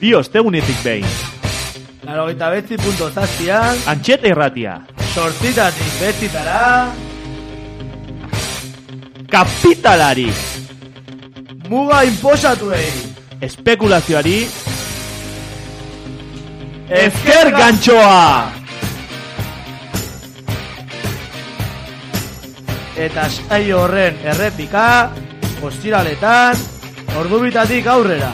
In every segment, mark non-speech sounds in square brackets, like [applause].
Bi ostegunetik behin. Laro gita betzi punto zazpian, Antxeta irratia. sortzitatik betzitara, Kapitalari. muga inposatuei. Espekulazioari. Ezker gantxoa. Eta saio horren errepika, ostiraletan, ordubitatik aurrera.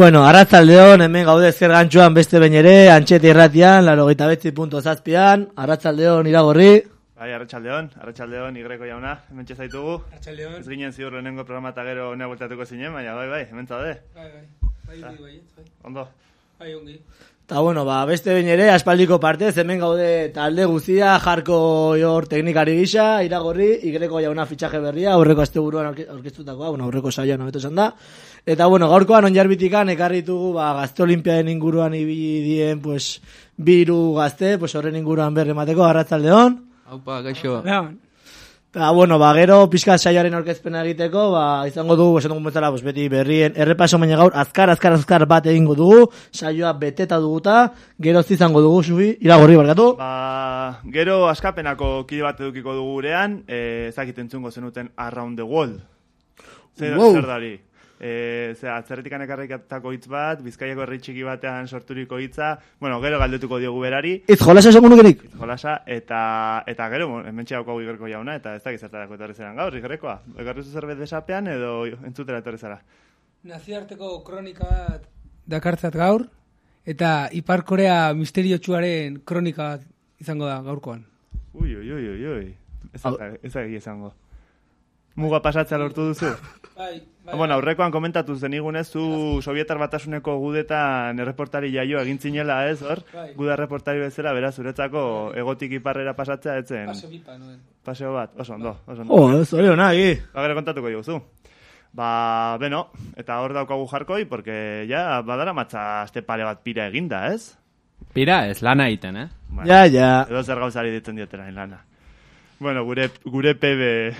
Bueno, arratzaldeon, hemen gaude ezker gantxoan beste behin ere, antxete irratian, laro gita betzi punto zazpian, arratzaldeon iragorri, Bai, arratsaldeon, arratsaldeon igreko jauna, hementxe zaitugu. Arratxaldeon. Ez ginen ziur lehenengo programa eta gero honea bueltatuko zinen, baina bai, bai, hemen zaude. Bai, bai. Bai, bai, bai, bai. Ondo. Bai, ongi. Eta bueno, ba, beste behin ere, aspaldiko partez, hemen gaude talde guztia, jarko jor teknikari gisa, iragorri, igreko jauna fitxaje berria, aurreko azte buruan aurkeztutakoa, bueno, aurreko saioan hobeto esan da. Eta bueno, gaurkoan onjarbitikan ekarri ditugu, ba, gazte olimpiaden inguruan ibili dien, pues, biru gazte, pues, horren inguruan berre mateko, arratzaldeon. Haupa, gaixo. Eta, bueno, ba, gero pixka saioaren aurkezpena egiteko, ba, izango dugu, esan dugun bezala, pues, beti berrien, errepaso baina gaur, azkar, azkar, azkar bat egingo dugu, saioa beteta duguta, gero izango dugu, subi, iragorri barkatu. Ba, gero askapenako kide bat edukiko dugu gurean, eh, ezakit entzungo zenuten Around the World. Zer, Wow. zer dari? E, zera, atzerretikan ekarrikatako hitz bat, bizkaiako herri txiki batean sorturiko hitza, bueno, gero galdetuko diogu berari, Itz jolasa esango nukenik? jolasa, eta, eta gero, hementxe daukagu igerko jauna, eta ez dakit zertarako etorri zeran gaur, igerrekoa. Ekarri zu zerbait desapean edo entzutera etorri zara. Nazioarteko kronika bat dakartzat gaur, eta Ipar Korea misteriotsuaren kronika bat izango da gaurkoan. Ui, ui, ui, ui, ui. Ez da, ez da. Muga pasatzea lortu duzu? Bai, Ah, Bueno, aurrekoan komentatu zenigunez, zu Sovietar batasuneko gudetan erreportari jaio egin zinela, ez, hor? Bai. Guda erreportari bezala, beraz, zuretzako egotik iparrera pasatzea etzen. paso bipa nuen. Paseo bat, oso ondo, oso ondo. Oh, ez hori hona, egi. Ba, gero kontatuko diguzu. Ba, beno, eta hor daukagu jarkoi, porque ja, badara matza aste pare bat pira eginda, ez? Pira, ez lana egiten, eh? Bueno, Ja, ja. Edo zer gauzari ditzen diotera lana. Bueno, gure, gure PB,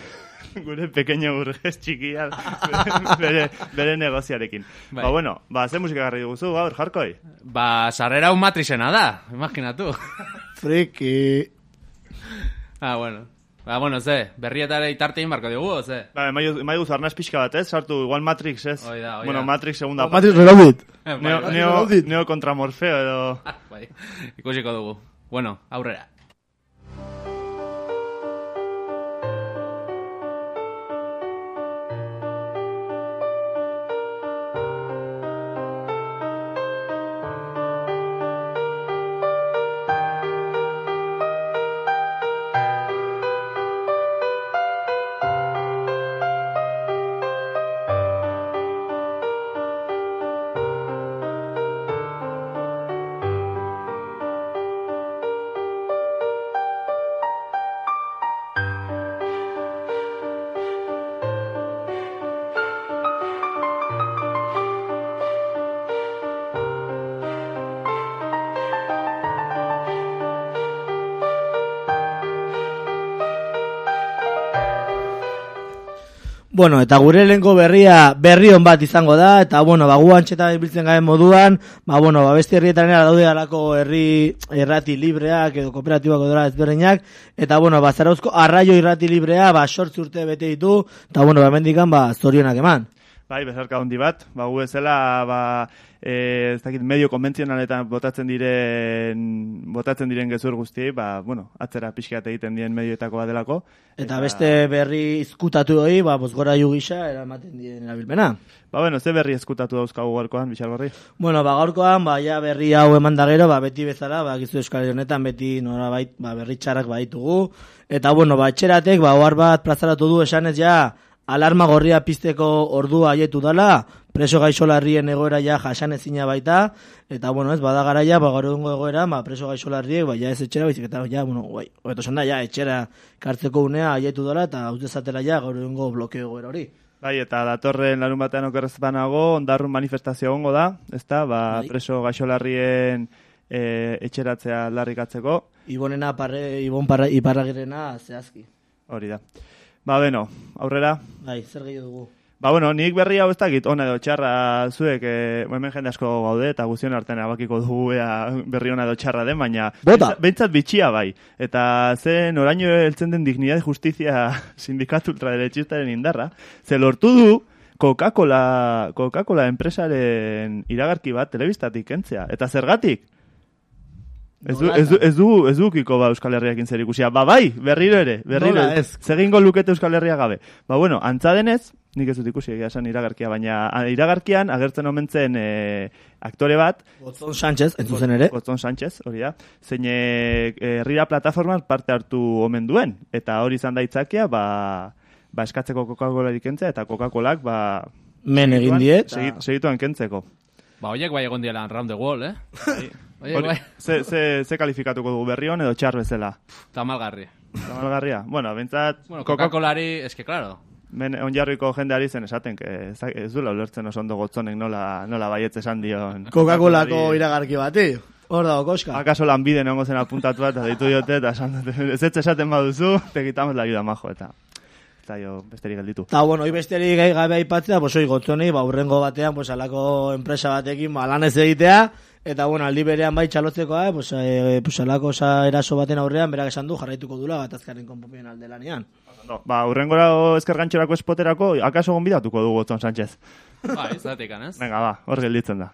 [laughs] gure pequeño burgues txikia, [laughs] bere, bere negoziarekin. Bai. Ba, bueno, ba, ze musika garri duguzu, gaur, jarkoi? Ba, sarrera un matrixena da, imaginatu. Friki. [laughs] ah, bueno. Ba, bueno, ze, berrietara itartein barko dugu, ze? Ba, emai emai duzu arnaz pixka bat, ez? Sartu, igual Matrix, ez? Hoi da, hoi bueno. Matrix segunda parte. Matrix reloaded. Neo, bai, neo, neo contra Morfeo edo... bai, ikusiko dugu. Bueno, aurrera. Bueno, eta gure lehenko berria berri on bat izango da, eta bueno, ba, gu antxetan ibiltzen garen moduan, ba, bueno, ba, beste herrietaren daude alako herri errati libreak edo kooperatibako dela ezberdinak, eta bueno, ba, zarauzko arraio irrati librea, ba, sortzi urte bete ditu, eta bueno, ba, mendikan, ba, zorionak eman. Bai, bezarka handi bat, ba, gu bezala, ba, e, ez dakit, medio konbentzionaletan botatzen diren, botatzen diren gezur guztiei, ba, bueno, atzera pixkat egiten dien medioetako badelako. Eta beste berri izkutatu hori, ba, bozgora gisa eramaten diren erabilpena. Ba, bueno, ze berri eskutatu dauzkagu gaurkoan, Bixar Gorri? Bueno, ba, gaurkoan, ba, ja berri hau eman da gero, ba, beti bezala, ba, gizu Euskal honetan, beti norabait, ba, berri txarrak baditugu. Eta, bueno, ba, etxeratek, ba, ohar bat plazaratu du esanez ja, alarma gorria pizteko ordua haietu dala, preso gaixolarrien egoera ja jasan ezina baita, eta, bueno, ez, bada garaia, ba, gaur egungo egoera, ba, preso gaixolarriek, ba, ja ez etxera, baizik eta, ja, bueno, bai, hobeto da, ja, etxera kartzeko unea haietu dala, eta hau dezatela ja, gaur egungo blokeo egoera hori. Bai, eta datorren larun batean okerrez banago, ondarrun manifestazio gongo da, ezta, ba, Bai. preso gaixolarrien e, etxeratzea larrikatzeko, Ibonena, parre, Ibon parra, iparragirena zehazki. hori da. Ba, beno, aurrera, Bai, zer gehiago dugu. Ba, bueno, nik berri hau ez dakit, ona edo txarra zuek, e, hemen jende asko gaude, eta guztion artean abakiko dugu ea berri ona edo txarra den, baina Bota! behintzat bitxia bai. Eta zen oraino heltzen den dignidad justizia [laughs] sindikatu ultraderechistaren indarra, ze lortu du Coca-Cola, Coca-Cola enpresaren iragarki bat telebistatik kentzea. Eta zergatik? Ez du, ez, du, ez, du, ez ba Euskal Herriakin zer ikusia. Ba bai, berriro ere, berriro Nola ez? Zegingo lukete Euskal Herria gabe. Ba bueno, antza denez, nik ez dut ikusi egia esan iragarkia, baina a, iragarkian agertzen omen zen e, aktore bat, Gotzon Sánchez, entzuzen ere. Gotzon Sánchez, hori da, zein e, herrira plataforman parte hartu omen duen. Eta hori izan da itzakia, ba, ba eskatzeko Coca-Cola kentzea, eta Coca-Colak, ba... Men egin segituan- die, eta- segi- segituan kentzeko. Ba, hoiek bai egon diela round the wall, eh? [laughs] Oiek Hori- ze, ze, ze kalifikatuko dugu berri hon edo txar bezala? tamalgarri. Tamalgarria? Bueno, bentsat... Bueno, Coca-Colari, eske, claro. Men onjarriko jendeari zen esaten, que ez, ez duela ulertzen oso ondo gotzonek nola, nola baietz esan dion. Coca-Colako iragarki bati. Hor dago, koska. Akaso lanbide nengo zen apuntatu eta ditu diote, eta esan dute, ez ez esaten baduzu, te quitamos la ayuda majo, eta eta jo besterik gelditu. Ta bueno, hoi besterik gai gabe aipatzea, pues hoi gotzoni, ba urrengo batean, pues alako enpresa batekin ba lan ez egitea eta bueno, aldi berean bai txalotzekoa, eh, pues eh, pues alako sa eraso baten aurrean berak esan du jarraituko dula gatazkaren konponbidean alde lanean. No, ba, urrengora eskergantxorako espoterako, akaso gonbidatuko dugu Gotzon Sánchez. Bai, zatik, ez? Venga, ba, hor gelditzen da.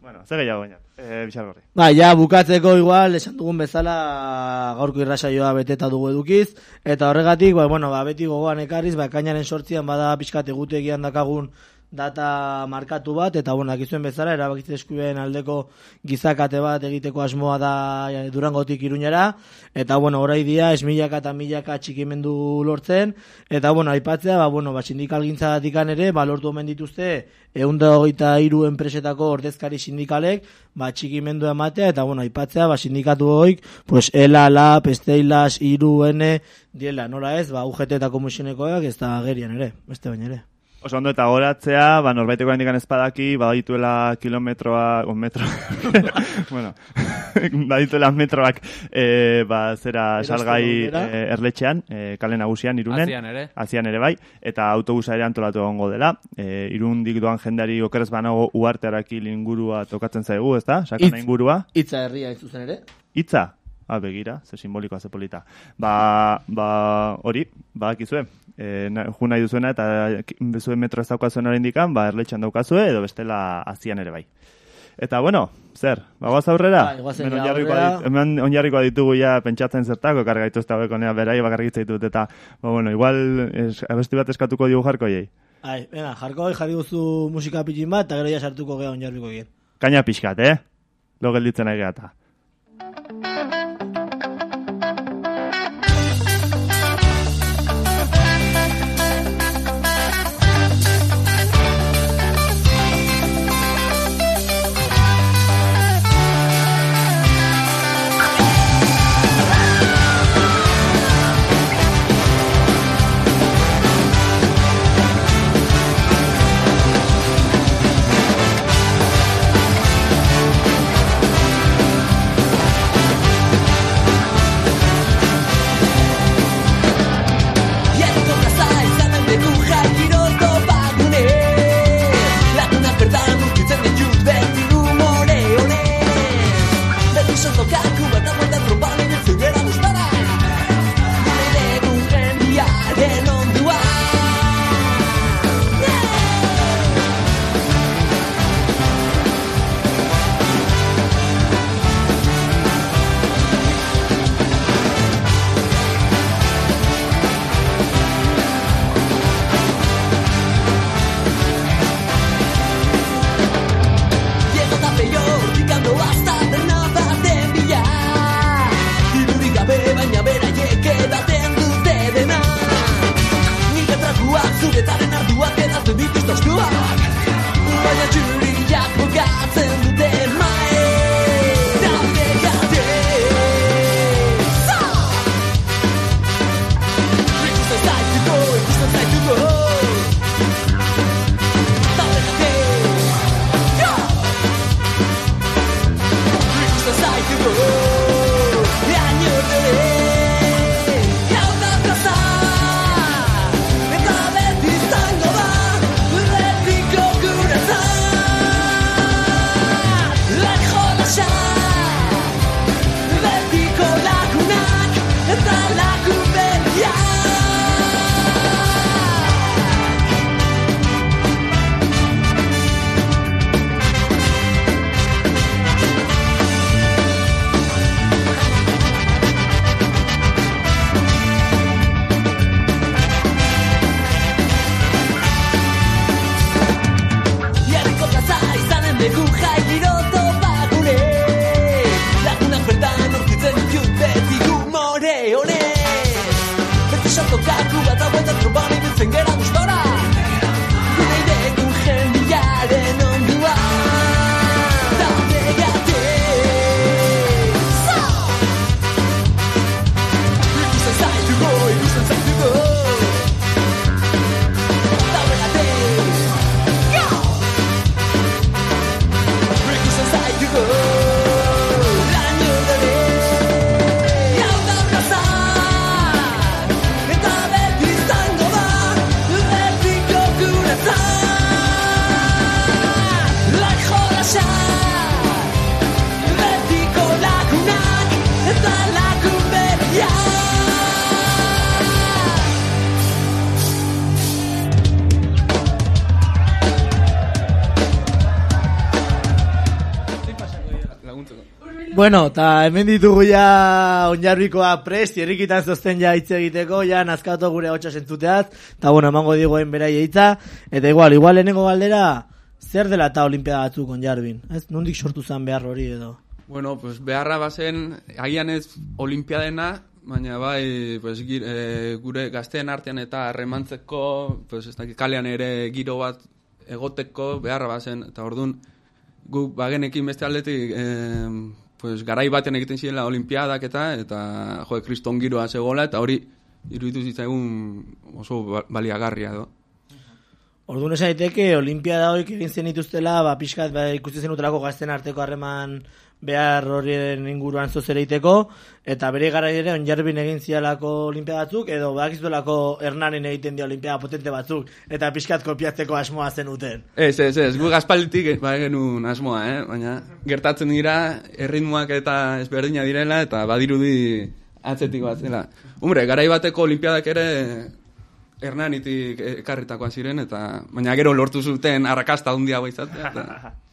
Bueno, ze gehiago baina, e, Bixargorri. Ba, ja, bukatzeko igual, esan dugun bezala gaurko irrasaioa beteta dugu edukiz, eta horregatik, ba, bueno, ba, beti gogoan ekarriz, ba, ekainaren sortzian bada pixkat egutegian dakagun data markatu bat, eta bueno, dakizuen bezala, erabakitze eskubeen aldeko gizakate bat egiteko asmoa da eh, durangotik iruñera, eta bueno, orai dia, ez milaka eta milaka txikimendu lortzen, eta bueno, aipatzea, ba, bueno, ba, sindikal gintzatikan ere, ba, lortu omen dituzte, egun da hogeita hiru enpresetako ordezkari sindikalek, ba, txikimendu ematea, eta bueno, aipatzea, ba, sindikatu hoik, pues, ELA, LAP, Esteilas, Iru, N, diela, nola ez, ba, UGT eta komisionekoak, ez da agerian ere, beste baina ere. Oso ondo eta goratzea, ba, norbaiteko handikan espadaki, badituela kilometroa, o metro, [laughs] bueno, [laughs] badituela metroak, e, ba, zera salgai e, erletxean, e, kale nagusian, irunen. Azian ere. Azian ere bai, eta autobusa ere antolatu egongo dela. E, irundik doan jendeari okerez banago uartearaki ingurua tokatzen zaigu, ez da? Sakana ingurua. Itza herria zuzen ere. Itza? Ah, begira, ze simbolikoa, ze polita. Ba, ba, hori, ba, akizue. E, na, ju nahi duzuena eta ki- bezue metro ez daukazuen indikan, ba, erletxan daukazue, edo bestela azian ere bai. Eta, bueno, zer, bagoaz aurrera? Goazen Hemen ja onjarriko aurrera. adit- hemen onjarriko ditugu ja pentsatzen zertako, kargaitu ez da bekonea berai bakargitza ditut, eta, ba, bueno, igual, es, abesti bat eskatuko digu jarko jei. Ai, venga, jarko jarri guzu musika pitin bat, eta gero ja sartuko gea onjarbiko gien. Kaina pixkat, eh? Lo gelditzen nahi geata. Bueno, eta hemen ditugu ja onjarbikoa prest, irrikitan zozten ja hitz egiteko, ja nazkatu gure hotxa sentzuteaz, eta bueno, emango digoen berai hitza, eta igual, igual lehenengo galdera, zer dela eta olimpiada batzuk onjarbin? Ez, nondik sortu zen behar hori edo? Bueno, pues beharra bazen, agian ez olimpiadena, baina bai, pues, gir, e, gure gazteen artean eta harremantzeko, pues, ez dakit, kalean ere giro bat egoteko beharra bazen, eta orduan, guk bagenekin beste aldetik, e, pues, garai baten egiten zirela olimpiadak eta, eta jo, kriston giroa zegoela, eta hori iruditu zitzaigun oso ba- baliagarria edo. Orduan esan daiteke olimpiada horik egin zen dituztela, ba, pixkat, ba, ikusten zen utelako gazten arteko harreman behar horien inguruan zozera iteko, eta bere gara ere onjarbin egin zialako olimpiada batzuk, edo bakizuelako hernanen egiten di olimpiada potente batzuk, eta pixkat kopiatzeko asmoa zen uten. Ez, ez, ez, guk aspalditik ba genuen asmoa, eh? baina gertatzen dira erritmoak eta ezberdina direla eta badirudi atzetik bat zela. Hombre, garai bateko olimpiadak ere Hernanitik ekarritakoa ziren eta baina gero lortu zuten arrakasta handia izatea. Eta... [laughs]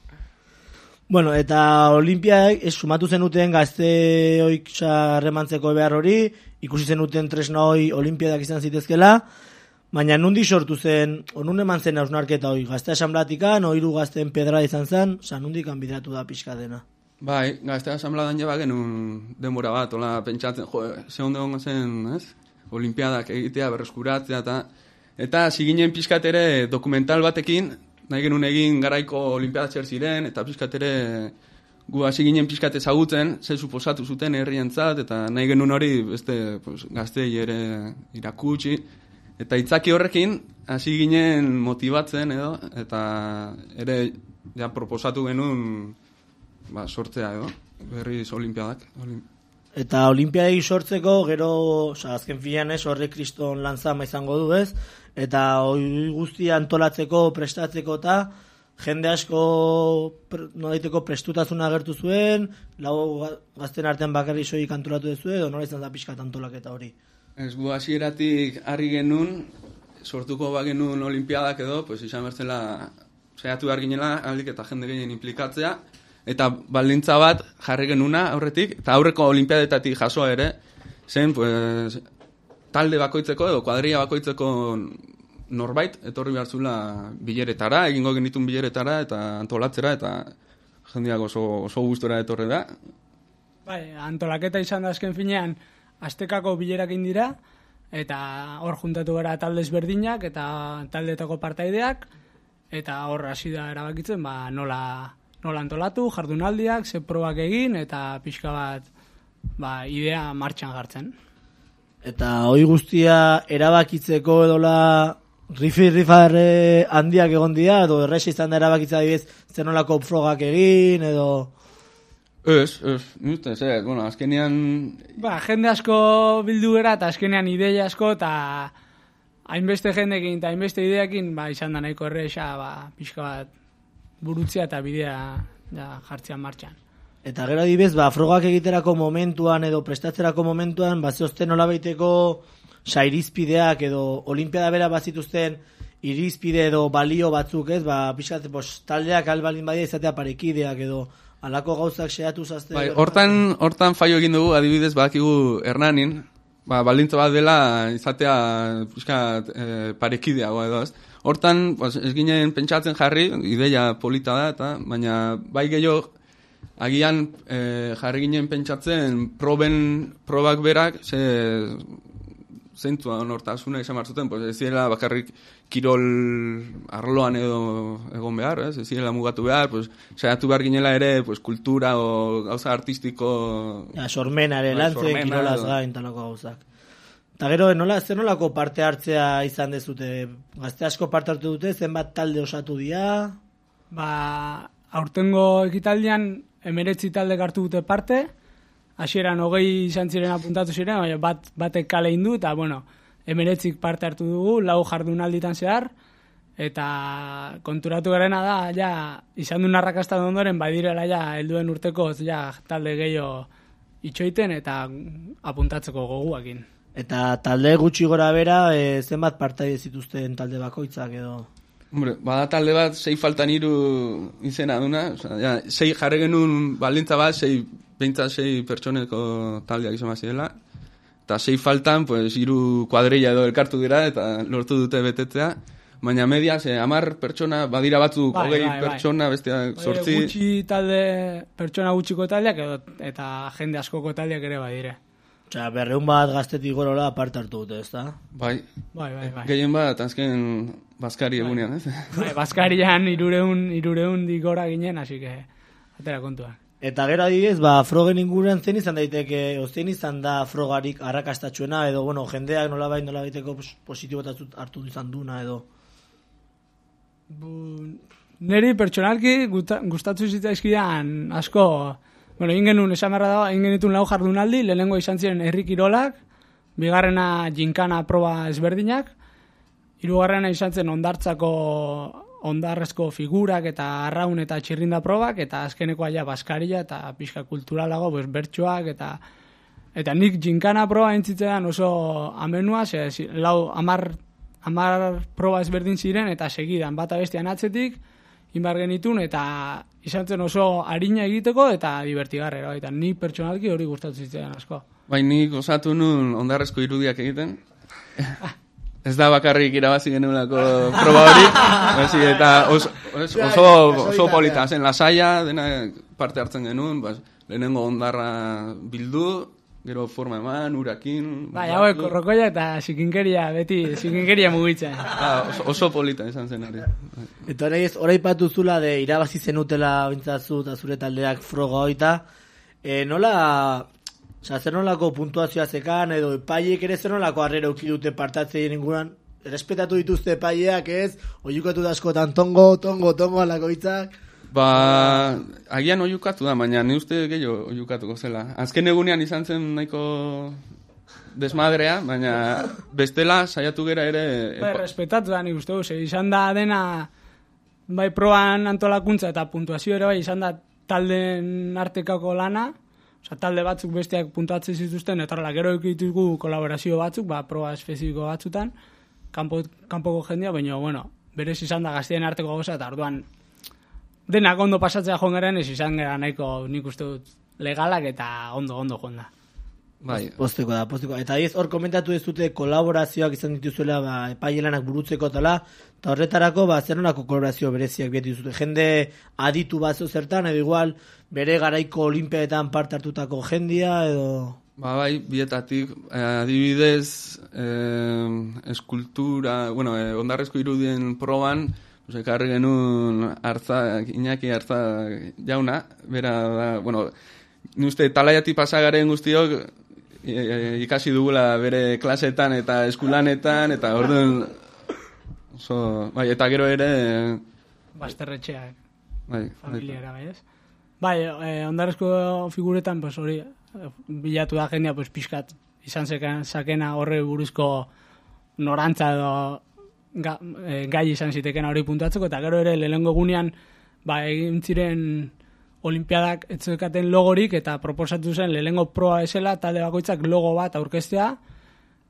Bueno, eta olimpiaek ez sumatu zenuten gazte oik harremantzeko behar hori, ikusi zenuten tresna hoi olimpiadak izan zitezkela, baina nundi sortu zen, onun eman zen hausnarketa hoi, gazte asamblatikan, oiru gazten pedra izan zen, sa nundik kanbidatu da pixka dena. Bai, gazte asambladan jeba genuen denbora bat, ola pentsatzen, jo, ze ondo egongo zen, ez? Olimpiadak egitea, berreskuratzea, eta eta ziginen pixkat ere dokumental batekin, nahi genuen egin garaiko olimpiadak zer ziren, eta pixkat ere gu hasi ginen pixkat ezagutzen, ze suposatu zuten herrientzat, eta nahi genuen hori beste pues, gaztei ere irakutsi, eta itzaki horrekin hasi ginen motibatzen edo, eta ere ja proposatu genuen ba, sortzea edo, berriz olimpiadak. Olim... Eta olimpiadei sortzeko, gero, oza, azken finean ez, horre kriston lanzama izango du ez, eta hori guztia antolatzeko, prestatzeko eta jende asko nolaiteko prestutasun agertu zuen, lau ga- gazten artean bakarri soik antolatu duzu edo nola izan da pixkat antolaketa hori. Ez gu hasieratik harri genuen, sortuko bagenuen olimpiadak edo, pues izan bertzela saiatu behar ginela, aldik eta jende gehien implikatzea, eta baldintza bat jarri genuna aurretik, eta aurreko olimpiadetatik jaso ere, zen, pues, talde bakoitzeko edo kuadrilla bakoitzeko norbait, etorri behar zula bileretara, egingo genitun bileretara, eta antolatzera, eta jendeak oso, oso gustora etorri da. Bai, antolaketa izan da azken finean, astekako bilerak dira, eta hor juntatu gara talde ezberdinak eta taldeetako partaideak, eta hor hasi da erabakitzen ba, nola, nola antolatu, jardunaldiak, ze probak egin, eta pixka bat ba, idea martxan jartzen. Eta hoi guztia erabakitzeko edola rifi rifarre handiak egon dira, edo erresa izan da erabakitza adibidez zer nolako frogak egin, edo... Ez, ez, nire, ze, bueno, azkenean, Ba, jende asko bildu gara, eta azkenean ideia asko, eta hainbeste jendekin eta hainbeste ideakin, ba, izan da nahiko erresa, ba, pixka bat burutzea eta bidea ja, jartzean martxan. Eta gero adibidez, ba, frogak egiterako momentuan edo prestatzerako momentuan, ba, zeozten nola baiteko sairizpideak edo olimpiada bera bazituzten irizpide edo balio batzuk ez, ba, pixkat, taldeak albalin badia izatea parekideak edo alako gauzak xeatu zazte. bai, hortan, hortan faio egin dugu, adibidez, badakigu Hernanin, ba, balintza bat dela izatea pixkat e, parekideagoa edo, ez? Hortan, pues, ez ginen pentsatzen jarri, ideia polita da, eta, baina bai gehiago, agian e, jarri ginen pentsatzen proben, probak berak, ze, zeintua nortasuna izan behar zuten, pues, ez zirela bakarrik kirol arloan edo egon behar, ez, ez zirela mugatu behar, pues, saiatu behar ginela ere pues, kultura o gauza artistiko Ja, sormenare, Bai, lantzen, sormena kirolaz edo. gain, talako gauzak. Eta gero, nola, zer nolako parte hartzea izan dezute? Gazte asko parte hartu dute, zenbat talde osatu dira? Ba, aurtengo ekitaldian emeretzi talde hartu dute parte, hasieran hogei izan ziren apuntatu ziren, baina bat, batek kale indu, eta bueno, emeretzik parte hartu dugu, lau jardunalditan zehar, eta konturatu garena da, ja, izan du narrakasta ondoren, badirela ja, helduen urteko, ja, talde gehiago itxoiten, eta apuntatzeko goguakin. Eta talde gutxi gora bera, e, zenbat partaide zituzten talde bakoitzak edo... Hombre, bada talde bat, sei faltan hiru izena duna, osea, ja, sei jarri genuen baldintza bat, sei, behintzat sei pertsoneko taldeak izan zirela, eta sei faltan, pues, hiru kuadrilla edo elkartu dira, eta lortu dute betetzea, baina media, ze, amar pertsona, badira batzuk, Bai, hogei bai, bai. pertsona, besteak Bai, sortzi, Gutxi talde, pertsona gutxiko taldeak edo, eta jende askoko taldeak ere badire. Osea, berreun bat gaztetik gorola parte hartu dute, ezta? bai, Bai, bai, bai. gehien bat, azken Baskari egunean, ez? bai Baskarian irureun, irureun digora ginen, así que, atera kontua. Eta gero adibidez, ba, frogen inguruan zen izan daiteke, o zein izan da frogarik arrakastatxuena, edo, bueno, jendeak nola bai, nola baiteko pos- positibotatzut hartu izan duna, edo... Bu, neri pertsonalki gusta- gustatu zitzaizkidan asko, bueno, egin genuen, esan beharra dago, egin genitun lau jardunaldi, lehenengo izan ziren herri kirolak, bigarrena jinkana proba ezberdinak, hirugarrena izan zen ondartzako ondarrezko figurak eta arraun eta txirrinda probak, eta azkenekoa ja baskaria eta pixka kulturalago, pues, bertsoak eta Eta nik jinkana proba entzitzean oso amenua, ze, lau, amar, amar proba ezberdin ziren, eta segidan bata bestean atzetik, inbar genitun, eta izan zen oso harina egiteko, eta divertigarrera, eta ni pertsonalki hori gustatu zitzaidan asko. Bai, nik osatu nun ondarrezko irudiak egiten. [laughs] Ez da bakarrik irabazi genuelako proba hori, [laughs] baizik, eta oso, oso, oso, oso polita zen lasaia, dena parte hartzen genuen, bas, lehenengo ondarra bildu, gero forma eman, urakin... Bai, hauek, korrokoia eta zikinkeria, beti zikinkeria mugitzen. Ah, oso, oso polita izan zen hori. Eta hori ez, oraipatu zula de irabazi zenutela bintzatzu eta zure taldeak froga hoita, e, nola, oza, zer nolako puntuazioa zekan, edo epaiek ere zer nolako harrera uki dute partatzeien inguruan, respetatu dituzte epaileak ez, oiukatu da askotan tongo, tongo, tongo alako hitzak, Ba, agian oiukatu da, baina ni uste gehiago oiukatuko zela. Azken egunean izan zen nahiko desmadrea, baina bestela saiatu gera ere... Epa- respetatu da, nik uste dut, ze izan da dena, bai proban antolakuntza eta puntuazio ere bai izan da taldeen artekako lana, Osa, talde batzuk besteak puntuatzen zituzten, eta horrela, gero ditugu kolaborazio batzuk, ba, proba espezifiko batzutan, kanpo, kanpoko jendea, baina, bueno, berez izan da gaztien arteko gauza, eta orduan, denak ondo pasatzea joan garen, ez izan gara nahiko nik uste dut legalak eta ondo, ondo joan da. Bai, posteko da, posteko. Eta ez hor komentatu ez dute kolaborazioak izan dituzuela ba, epailelanak burutzeko tala, eta horretarako ba, zer nolako kolaborazio bereziak biatu dituzute. Jende aditu batzu zertan, edo igual bere garaiko olimpiaetan parte hartutako jendia, edo... Ba, bai, bietatik, eh, adibidez, eh, eskultura, bueno, eh, ondarrezko irudien proban, pues, ekarri genuen hartza, Iñaki hartza jauna, bera da, bueno, ni uste talaiati pasagaren guztiok e, e, ikasi dugula bere klasetan eta eskulanetan, eta orduan, oso, bai, eta gero ere, Basterretxeak. bai, bai, familiara, bai, ez? Bai, eh, ondarezko figuretan, pues, hori, eh, bilatu da jendea, pues, pixkat, izan zeken, sakena horre buruzko norantza edo ga, eh, gai izan zitekena hori puntatzeko, eta gero ere lehengo egunean, ba, egin ziren olimpiadak etzekaten logorik, eta proposatu zen lehengo proa esela, talde bakoitzak logo bat aurkeztea,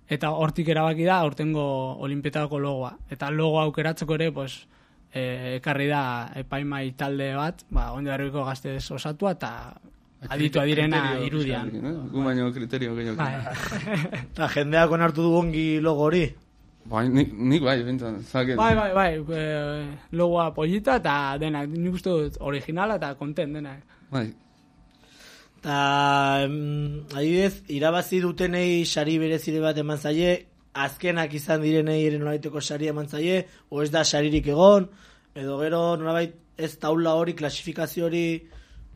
eta hortik erabaki da aurtengo olimpietako logoa. Eta logo aukeratzeko ere, pues, eh, ekarri da epaimai talde bat, ba, onde gazte gaztez osatua, eta aditua direna irudian. pixkarekin, eh? Gu baino kriterio gehiago. Bai. [laughs] Eta jendeak onartu du ongi logo hori. Bai, nik, nik bai, bintzen, zaket. bai, bai, bai, e, logoa polita eta denak, nik uste dut originala eta kontent denak. Bai, Eta, adibidez, irabazi dutenei sari berezire bat eman zaie, azkenak izan direnei ere nolabaiteko sari eman zaie, o ez da saririk egon, edo gero nolabait ez taula hori, klasifikazio hori,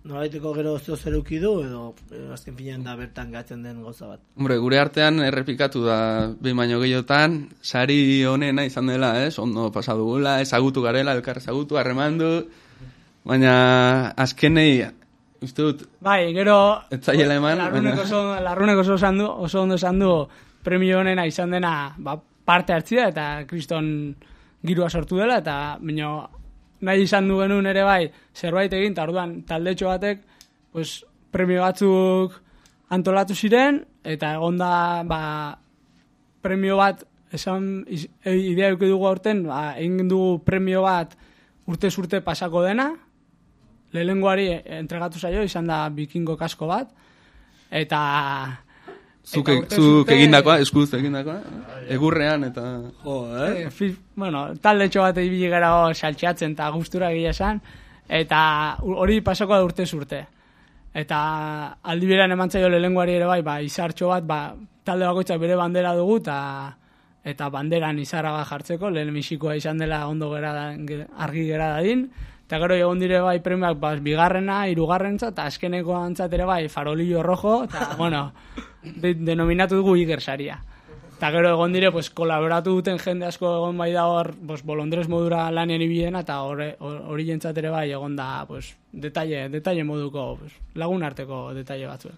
nolabaiteko gero zeo zer du, edo azken finean da bertan gatzen den gauza bat. Hombre, gure artean errepikatu da behin baino gehiotan, sari honena izan dela, ez? Ondo pasadugula, ezagutu garela, elkar ezagutu, harremandu, baina azkenei, uste dut, Bai, gero... Ez zaiela eman, Larrunek oso, larrunek oso, oso ondo esan du premio honena izan dena ba, parte hartzia eta kriston girua sortu dela eta baina nahi izan du genuen ere bai zerbait egin eta orduan taldetxo batek pues, premio batzuk antolatu ziren eta egonda ba, premio bat esan e, idea eduki dugu aurten ba, egin dugu premio bat urtez urte pasako dena. Lehengoari entregatu zaio izan da bikingo kasko bat. Eta zuk, e- zuk egindakoa, eskuz egindakoa, egurrean eta... Jo, eh? Eh, bueno, taldetxo bat ibili gara hor saltxeatzen eta gustura egia esan, eta hori pasako da urtez urte. Eta aldi berean eman zaio lehenguari ere bai, ba, izartxo bat, ba, talde bakoitzak bere bandera dugu, eta eta banderan izarra bat jartzeko, lehen misikoa izan dela ondo gera argi gera dadin, eta gero egon dire bai premiak ba, bigarrena, hirugarrentza eta azkeneko antzat ere bai farolillo rojo, eta [laughs] bueno, de, denominatu dugu Iger saria. Eta gero egon dire, pues, kolaboratu duten jende asko egon bai da hor, pues, bolondrez modura lanien ibiena, eta hori jentzat ere bai egon da, pues, detalle, detalle moduko, pues, lagun arteko detalle batzuek.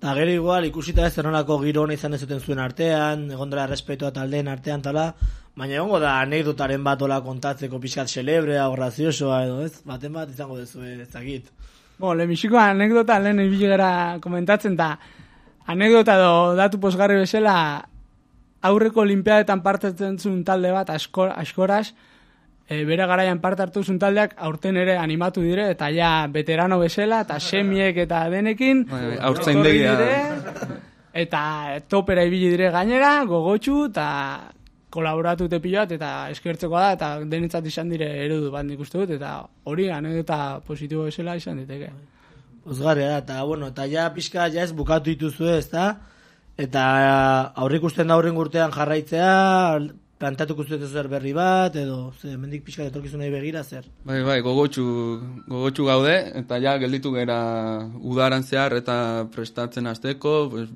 Eta gero igual ikusita ez zerronako giro izan ez zuten zuen artean, egon dela respetua taldeen artean tala, baina egongo da anekdotaren bat ola kontatzeko pixkat celebrea o graziosoa edo ez, baten bat izango dezu ez dakit. Bo, lehenbiziko anekdota lehen ibili gara komentatzen, da. Anekdota edo datu posgarri bezala aurreko olimpiadetan partetzen zuen talde bat asko, askoraz, e, bere garaian parte hartu zuen taldeak aurten ere animatu dire, eta ja veterano bezala, eta semiek eta denekin, Bai, bai, dire, eta topera ibili dire gainera, gogotxu, eta kolaboratu te pilat, eta eskertzekoa da, eta denetzat izan dire eredu bat nik uste dut, eta hori anekdota positibo bezala izan diteke. Pozgarria da, eta bueno, eta ja pixka ja ez bukatu dituzu ez da, eta aurrikusten da horren urtean jarraitzea, plantatuko zuetu zer berri bat, edo, ze, mendik pixka etorkizunei begira zer. Bai, bai, gogotxu, gogotxu gaude, eta ja gelditu gera udaran zehar eta prestatzen hasteko, pues,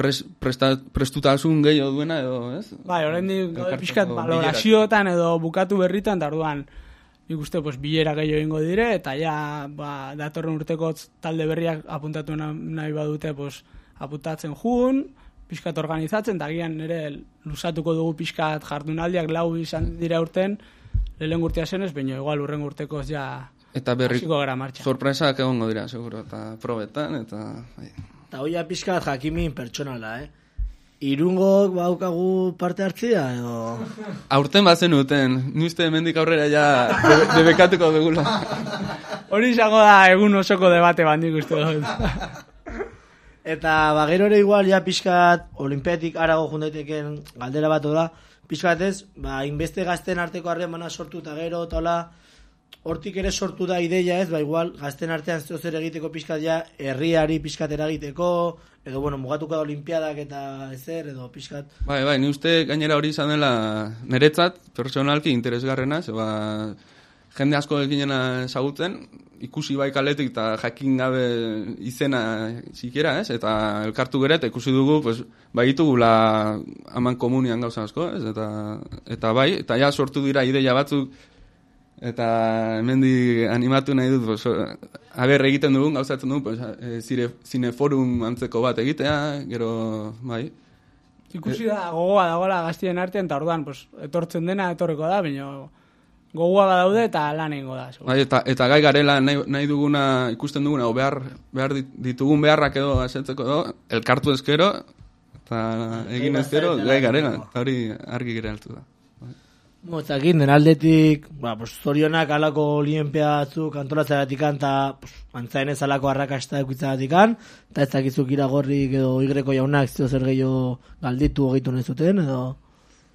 pres, presta, prestutasun gehiago duena edo, ez? Bai, oraindik pixkat bilerak. valorazioetan edo bukatu berritan, eta orduan nik uste pues, bilera gehiago egingo dire, eta ja ba, datorren urteko talde berriak apuntatu na- nahi badute pues, apuntatzen jun, pixkat organizatzen, eta agian ere lusatuko dugu pixkat jardunaldiak lau izan dira urten, lehen urtea zenez, baina igual urren urtekoz ja Eta berri, gara martxa. sorpresak egongo dira, seguro, eta probetan, eta... Bai. Eta hoia pixka bat jakimin pertsonala, eh? Irungok baukagu parte hartzia, edo... [laughs] Aurten bazen uten, nuzte hemendik aurrera ja de- debekatuko dugula. [laughs] Hori izango da egun osoko debate bat nik uste dut. [laughs] Eta bagero ere igual ja pixkat olimpiatik arago jundaiteken galdera bat da, pixkat ez, ba, inbeste gazten arteko harremana sortu eta gero, eta hola, hortik ere sortu da ideia ez, ba igual gazten artean zeo zer egiteko pixkat ja herriari pixkat eragiteko, edo bueno, mugatuko da olimpiadak eta ezer, edo pixkat... Bai, bai, ni uste gainera hori izan dela niretzat personalki interesgarrena, ze ba, jende asko eginena ezagutzen, ikusi bai kaletik eta jakin gabe izena sikiera, ez? Eta elkartu gere eta ikusi dugu, pues, bai ditugula haman komunian gauza asko, ez? Eta, eta bai, eta ja sortu dira ideia batzuk, eta hemendi animatu nahi dut, pues, aber egiten dugun, gauzatzen dugu, pues, e, zire, zineforum antzeko bat egitea, gero, bai, Ikusi da, gogoa dagoela gaztien artean, eta orduan, pues, etortzen dena etorriko da, baina gogoa badaude eta lan egingo da. Bai, eta, eta gai garela nahi, nahi duguna, ikusten duguna, o behar, behar dit- ditugun beharrak edo asetzeko edo, elkartu ezkero, eta egin ezkero, gai garela, eta hori argi gire altu da. Dakit, nire aldetik, ba, pues, zorionak alako olienpia batzuk antolatzeratik eta pues, antzaen ez alako arrakasta eukitzeratik eta ez dakizuk iragorrik edo igreko jaunak zeo zer gehiago galditu hogetu nahi zuten, edo...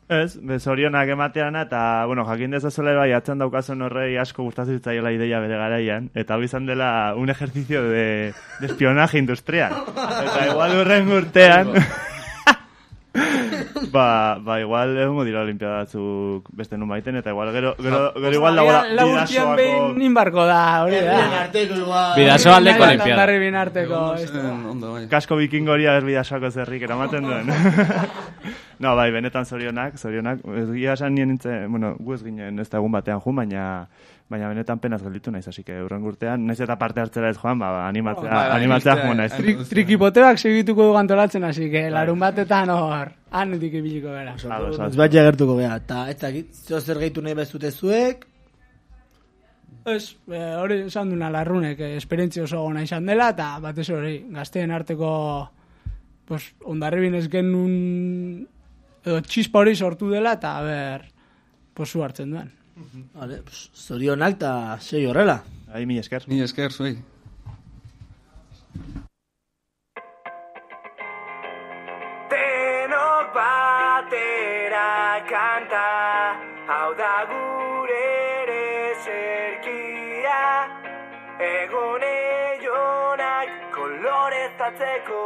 Ez, bezorionak emateana, eta, bueno, jakin dezazela bai, atzen daukazun horrei asko gustatzen zitzaiola ideia bere garaian, eta hau izan dela un ejercicio de, de espionaje industrial. [laughs] Eta igual urren urtean, [laughs] ba, ba, igual egongo dira olimpiada batzuk beste nun baiten, eta igual gero, gero, gero igual dagoela urtean behin inbarko da, hori da. Bidaso aldeko olimpiada. Bin arteko. ez bai. kasko bikingoria erbidasako zerrik eramaten duen. [laughs] no, bai, benetan zorionak, zorionak. Ez gira esan nien nintzen, bueno, gu ez ginen ez da egun batean jun, baina baina benetan penaz gelditu naiz, así que urren urtean, naiz eta parte hartzera ez joan, ba, animatzea, bai, bai, animatzea joan naiz. Tri- Trikipoteak segituko du antolatzen, hasi que larun batetan hor, hanetik ibiliko gara. Ez bat jagertuko beha, eta ez dakit, zer gehitu nahi bezute zuek, Ez, e, hori esan duna larrunek, eh, esperientzia oso gona izan dela, eta batez hori, gazteen arteko, pues, ondarribin ez genuen, edo txispa hori sortu dela, eta ber, pues, zu hartzen duen. Vale, pues, zorionak eta sei horrela. Ai, mi esker. Ni esker zuei. Denok batera kanta Hau da gure ere zerkia Egone jonak koloreztatzeko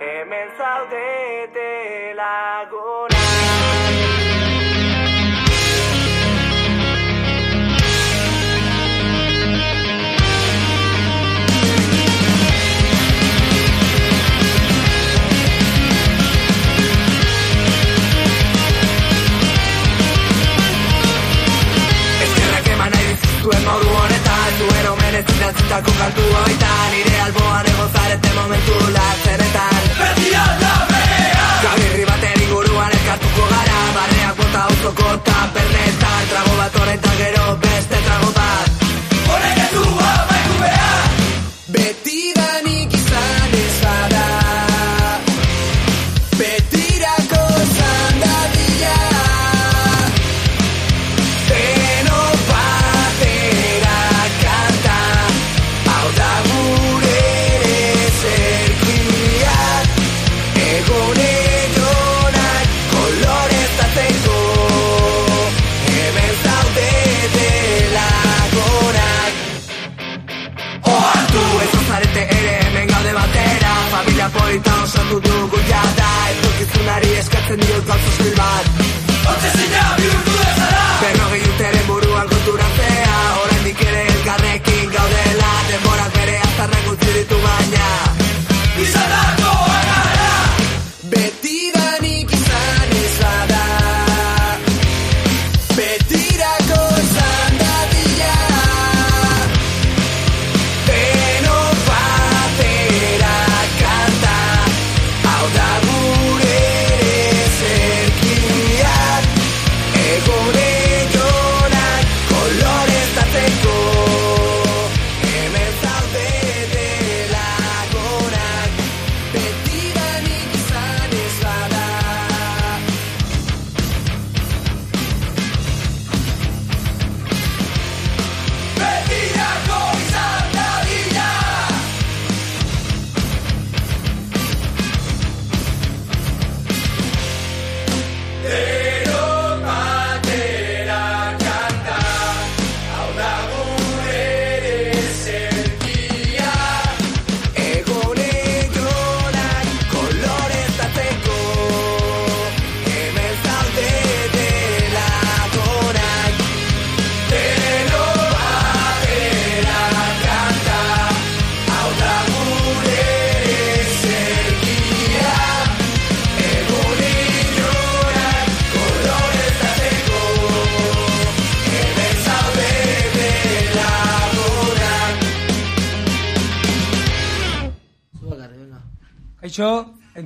Hemen zaudete lagunak omen ez idatzitako kantu hoitan Nire alboan momentu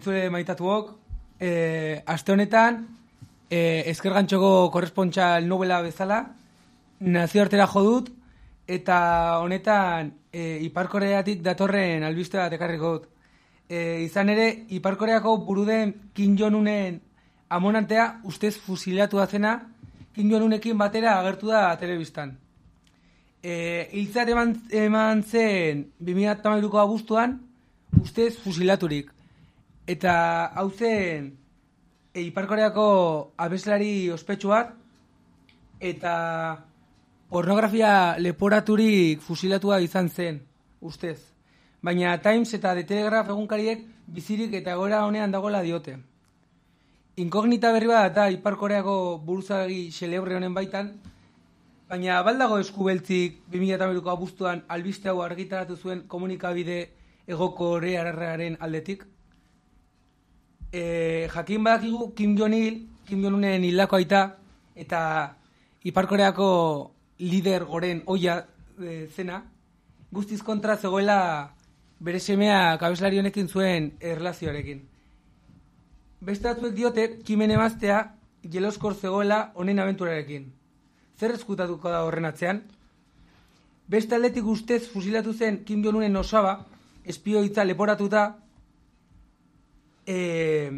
entzule maitatuok, e, aste honetan, e, ezkergantxoko korrespontxal novela bezala, nazioartera jo dut, eta honetan e, Iparkoreatik datorren albiste bat ekarriko dut. E, izan ere, Iparkoreako buruden Kim Jong-unen amonantea ustez fusilatu zena, Kim Jong-unekin batera agertu da telebistan. E, Hiltzat eman, eman zen 2008ko abuztuan, ustez fusilaturik. Eta hau zen e, Iparkoreako abeslari ospetsu bat, eta pornografia leporaturik fusilatua izan zen, ustez. Baina Times eta The Telegraph egunkariek bizirik eta gora honean dagoela diote. Inkognita berri bat da Iparkoreako buruzagi xelebre honen baitan, baina baldago eskubeltzik 2008ko abuztuan albiste hau argitaratu zuen komunikabide ego korearraren aldetik. E, jakin badakigu Kim Jong-il, Kim Jong-unen hildako aita, eta Iparkoreako lider goren oia e, zena, guztiz kontra zegoela bere semea kabeslari honekin zuen erlazioarekin. Beste batzuek diote, kimen emaztea jeloskor zegoela honen abenturarekin. Zer eskutatuko da horren atzean? Beste aldetik ustez fusilatu zen Kim Jong-unen osaba, espioitza leporatuta, e,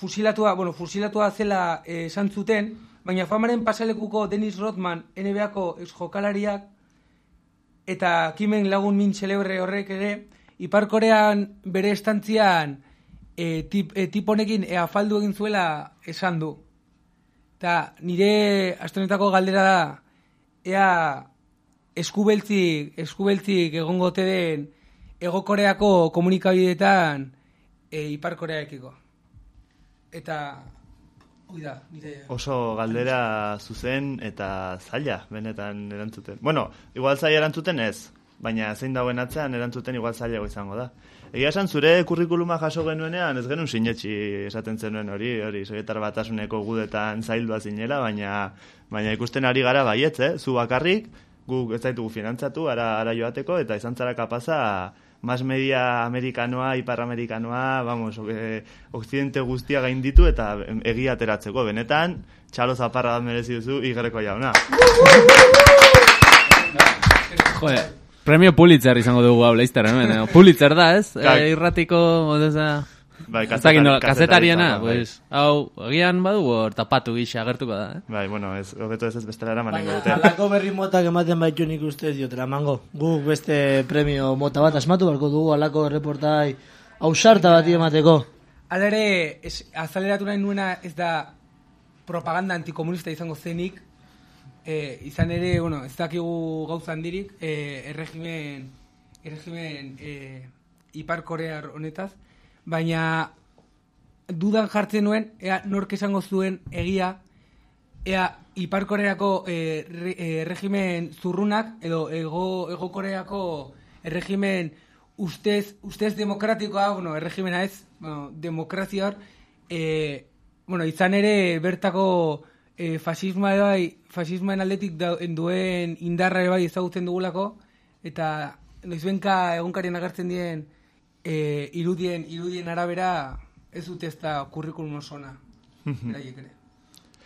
fusilatua, bueno, fusilatua zela eh, esan zuten, baina famaren pasalekuko Dennis Rodman NBA-ko jokalariak eta kimen lagun min celebre horrek ere, Iparkorean bere estantzian e, tip, e, tiponekin e, afaldu egin zuela esan du. Eta nire astronetako galdera da, ea eskubeltzik, eskubeltzik egongote den egokoreako komunikabideetan e, Iparkoreaekiko. Eta Hoi da, nire... Oso galdera zuzen eta zaila, benetan erantzuten. Bueno, igual zaila erantzuten ez, baina zein dagoen atzean erantzuten igual zailago izango da. Egia esan, zure kurrikuluma jaso genuenean ez genuen sinetxi esaten zenuen hori, hori, Sovietar batasuneko gudetan zaildua zinela, baina, baina ikusten ari gara baietz, eh? zu bakarrik, guk ez zaitugu finantzatu, ara, ara joateko, eta izan zara kapaza, mas media amerikanoa, iparamerikanoa, vamos, e, occidente guztia gainditu eta egia ateratzeko. Benetan, txalo zaparra bat merezi duzu, igerreko jauna. Joder, premio Pulitzer izango dugu hau leizter, hemen. Pulitzer da, ez? E, irratiko, odeza... Bai, kazetari- kazetariena, bai. pues, hau, agian badugu hor tapatu gisa agertuko da, eh? Bai, bueno, ez, hobeto ez ez bestela eraman Baina, dute. alako berri motak ematen baitu nik uste diotela, mango. Guk beste premio mota bat asmatu barko dugu alako reportai ausarta bat emateko. Hala ere, es, azaleratu nahi nuena ez da propaganda antikomunista izango zenik, e, izan ere, bueno, ez dakigu gauza handirik, e, erregimen, erregimen e, ipar korear honetaz, baina dudan jartzen nuen, ea nork esango zuen egia, ea ipar koreako e, re, e, zurrunak, edo ego, ego koreako erregimen ustez, ustez demokratikoa, bueno, erregimena ez, bueno, demokrazia hor, e, bueno, izan ere bertako e, fasismoa bai, fasismoen aldetik da, duen indarra bai ezagutzen dugulako, eta noizbenka egunkarien agertzen dien e, irudien, irudien arabera ez dute ez da kurrikulum osona. Beraiek ere.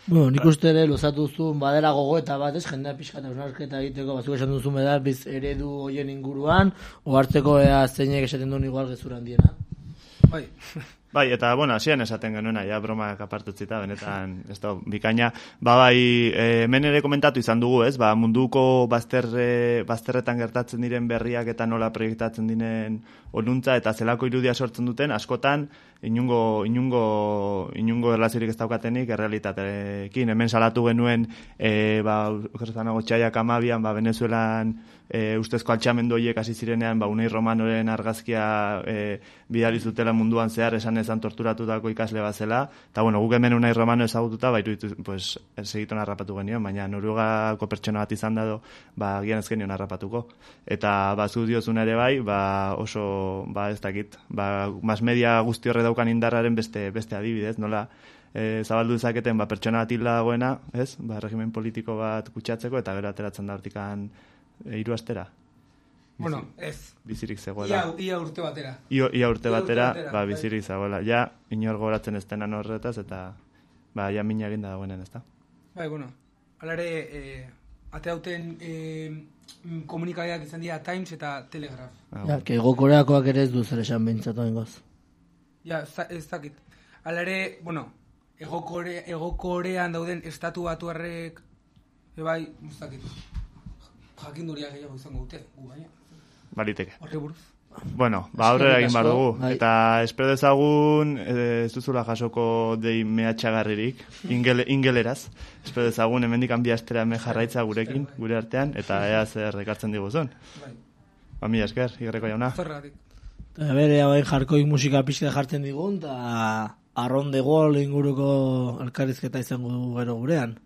Bueno, nik uste ere luzatu zuen badera gogoeta bat, ez, jendea pixka eta eusnarketa egiteko, batzuk esan duzun beda, biz eredu hoien inguruan, ohartzeko ea zeinek esaten duen igual gezuran diena. Bai. [laughs] Bai, eta, bueno, hasian esaten genuen, ja, bromak apartutzita, benetan, ez da, bikaina. Ba, bai, e, hemen ere komentatu izan dugu, ez, ba, munduko bazterre, bazterretan gertatzen diren berriak eta nola proiektatzen diren onuntza eta zelako irudia sortzen duten, askotan, inungo, inungo, inungo erlaziorik ez daukatenik errealitateekin. Hemen salatu genuen, e, ba, okerzanago txaiak amabian, ba, Venezuelan, e, ustezko altxamendu horiek hasi zirenean, ba, unai romanoren argazkia e, bidali zutela munduan zehar esan ezan torturatutako ikasle bat zela, eta bueno, guk hemen unai romano ezagututa, ba, iruditu, pues, segiton harrapatu genioen, baina Noruegako pertsona bat izan dado, ba, gian ez genion harrapatuko. Eta, ba, zu diozun ere bai, ba, oso, ba, ez dakit, ba, mas media guzti horre daukan indarraren beste, beste adibidez, nola, e, zabaldu dezaketen ba, pertsona bat dagoena, ez? Ba, regimen politiko bat kutsatzeko eta gero ateratzen da hortikan hiru astera. Bueno, ez. bizirik Ia, zegoela. ia urte batera. Ia, ia urte Ia urte batera, batera, ba, bai. bizirik zegoela. Ja, inor goratzen ez denan horretaz, eta ba, ja mina eginda dagoenen, ezta? Bai, bueno. Hala ere, eh, ateauten eh, komunikabideak izan dira Times eta Telegraph. Ah, Ja, que gokoreakoak ere ez du zer esan behintzatu ingoz. Ja, za- ez dakit. Hala ere, bueno, Ego, Kore, Ego Korean dauden estatu batuarrek, e bai, ez dakit. Jakinduria gehiago izango dute, gu baina. Baliteke. Horri buruz. Bueno, ba, aurrera egin behar dugu. Bai. Eta espero dezagun, eh, ez duzula jasoko dei mehatxagarririk, ingele, ingeleraz. Espero dezagun, hemendik handia estera hemen jarraitza gurekin, gure artean, eta ea zer ekartzen diguzun. Bai, Ba, mila esker, igerreko jauna. zorregatik. Eta bere hauen jarkoik musika pixka jartzen digun, eta arron de gol inguruko elkarrizketa izango du gero gurean.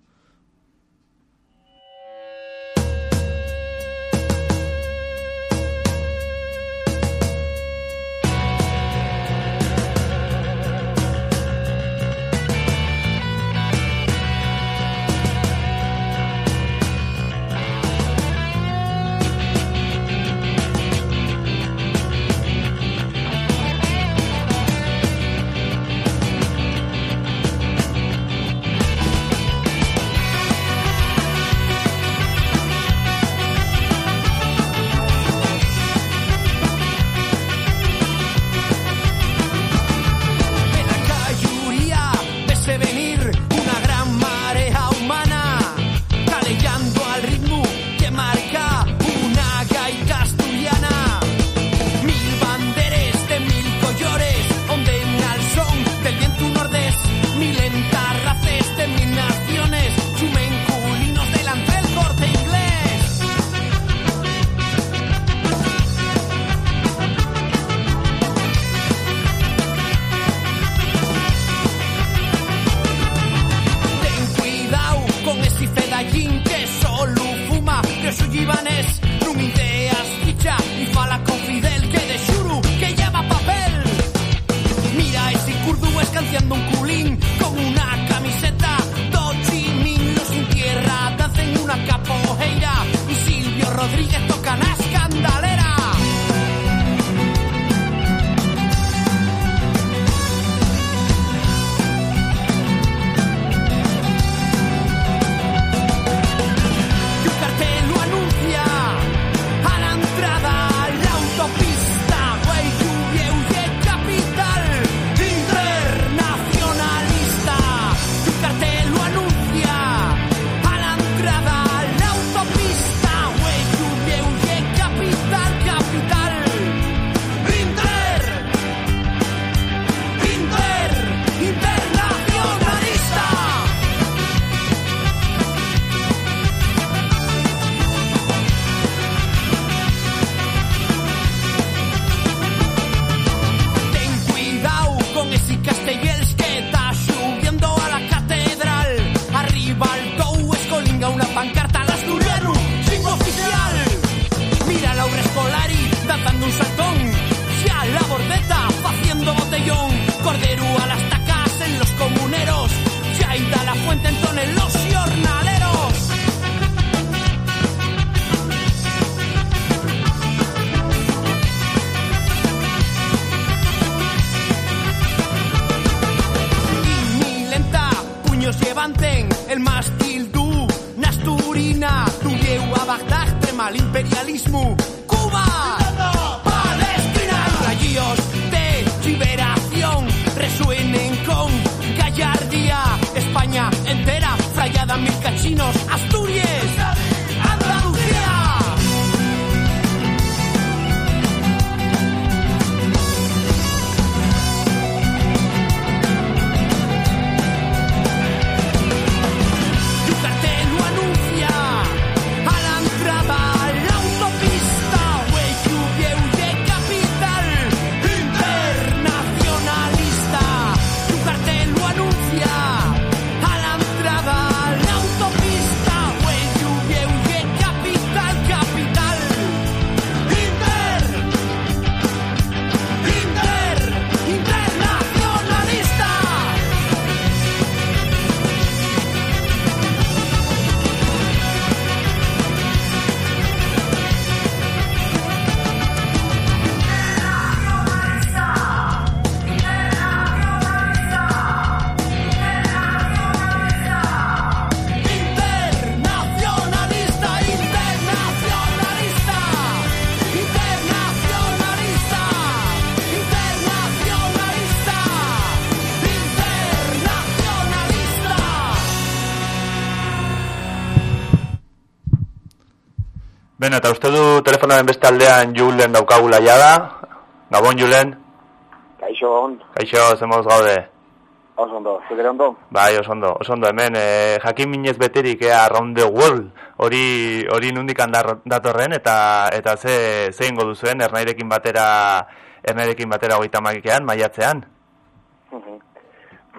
Du telefonoaren beste aldean Julen daukagula jada. Gabon, Julen. Kaixo, on, Kaixo, zemoz gaude. oso ondo, zure ondo? Bai, oso ondo, oso ondo, hemen, eh, jakin minez beterik, ea, around the world, hori, hori nundik datorren, eta, eta ze, ze ingo duzuen, ernairekin batera, ernairekin batera hogeita makikean, maiatzean. Mhm.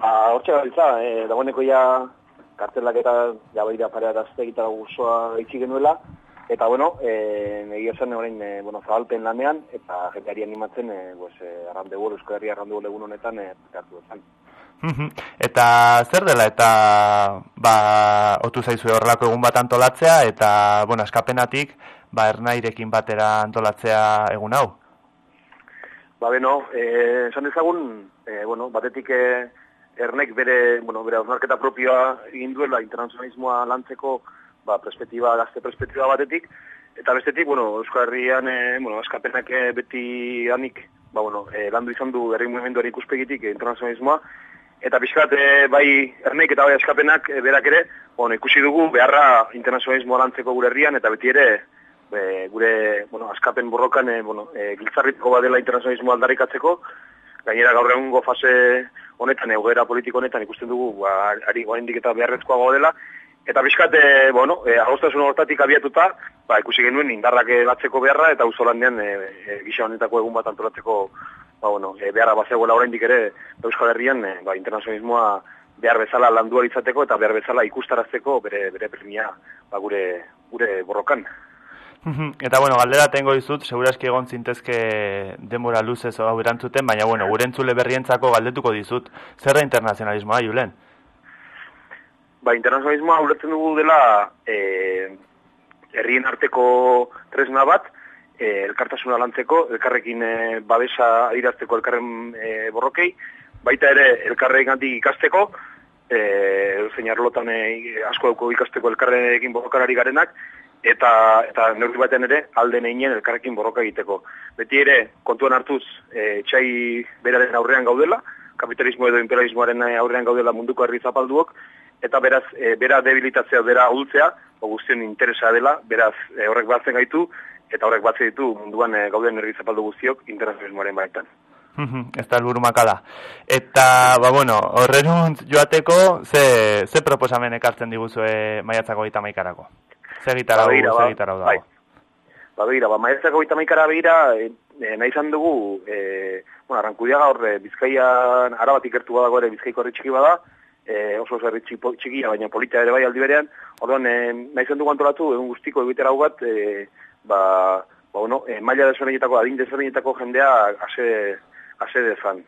Ba, hortxe gabiltza, eh, dagoeneko ja kartelak eta jabaira parea da egitara guzua itxi genuela, eta bueno, eh, egia esan orain, eh, bueno, zabalpen lanean, eta jendeari animatzen, eh, pues, eh, arrandegu, Euskal Herria arrandegu egun honetan, eh, hartu eta zer dela, eta, ba, otu zaizue horrelako egun bat antolatzea, eta, bueno, eskapenatik, ba, ernairekin batera antolatzea egun hau. Ba, beno, eh, esan dezagun, eh, bueno, batetik eh, ernek bere, bueno, bere hausnarketa propioa egin duela internazionalismoa lantzeko, ba, perspektiba, gazte perspektiba batetik, eta bestetik, bueno, Euskal Herrian, eh, bueno, eskapenak eh, beti anik, ba, bueno, eh, landu izan du herri mugimenduari ikuspegitik eh, internazionalismoa, eta pixkat eh, bai ernek eta bai eskapenak eh, berak ere, bueno, ikusi dugu beharra internazionalismoa lantzeko gure herrian, eta beti ere, e, gure bueno, askapen borrokan e, bueno, e, giltzarritko badela internazionalismo aldarrikatzeko, gainera gaur egungo fase honetan, egoera politiko honetan ikusten dugu, ba, ari oraindik eta beharrezkoago dela, eta bizkat, e, bueno, e, agostasun hortatik abiatuta, ba, ikusi genuen indarrak batzeko beharra, eta uzolandean e, e, gisa honetako egun bat antolatzeko ba, bueno, e, beharra bazegoela oraindik ere Euskal Herrian e, ba, internazionalismoa behar bezala landua izateko eta behar bezala ikustarazteko bere bere premia ba, gure gure borrokan. Eta bueno, galdera tengo dizut, segurazki egon zintezke denbora luzez hau erantzuten, baina bueno, gure entzule berrientzako galdetuko dizut. Zer da internazionalismoa, Julen? Ba, internazionalismoa ulertzen dugu dela e, herrien arteko tresna bat, e, elkartasuna lantzeko, elkarrekin e, babesa adirazteko elkarren e, borrokei, baita ere elkarrekin gandik ikasteko, e, zein arlotan e, asko dauko ikasteko elkarrekin borrokarari garenak, eta eta neurri batean ere alde neinen elkarrekin borroka egiteko. Beti ere kontuan hartuz e, txai beraren aurrean gaudela, kapitalismo edo imperialismoaren aurrean gaudela munduko herri zapalduok, eta beraz, e, bera debilitatzea, bera ahultzea, ba, guztien interesa dela, beraz, e, horrek batzen gaitu, eta horrek batzen ditu munduan e, gauden herri zapaldu guztiok internazionalismoaren baitan. Ez da helburu makala. Eta, ba, bueno, horreruntz joateko, ze, ze proposamen ekartzen diguzue maiatzako gita maikarako? Ze gitarra Ba, dugu, begira, ze ba, gitarra bai. dago? Ba, begira, ba, maetzako gita maikara begira, e, e, nahi izan dugu, e, bueno, arrankudiaga hor, e, bizkaian, arabatik gertu badago ere bizkaiko herri txiki bada, e, oso txiki- txikia, baina polita ere bai aldi berean, orduan, e, nahi izan dugu antolatu, egun guztiko egitera bat, e, ba, ba, bueno, e, maila desberdinetako, adin desberdinetako jendea ase, ase dezan.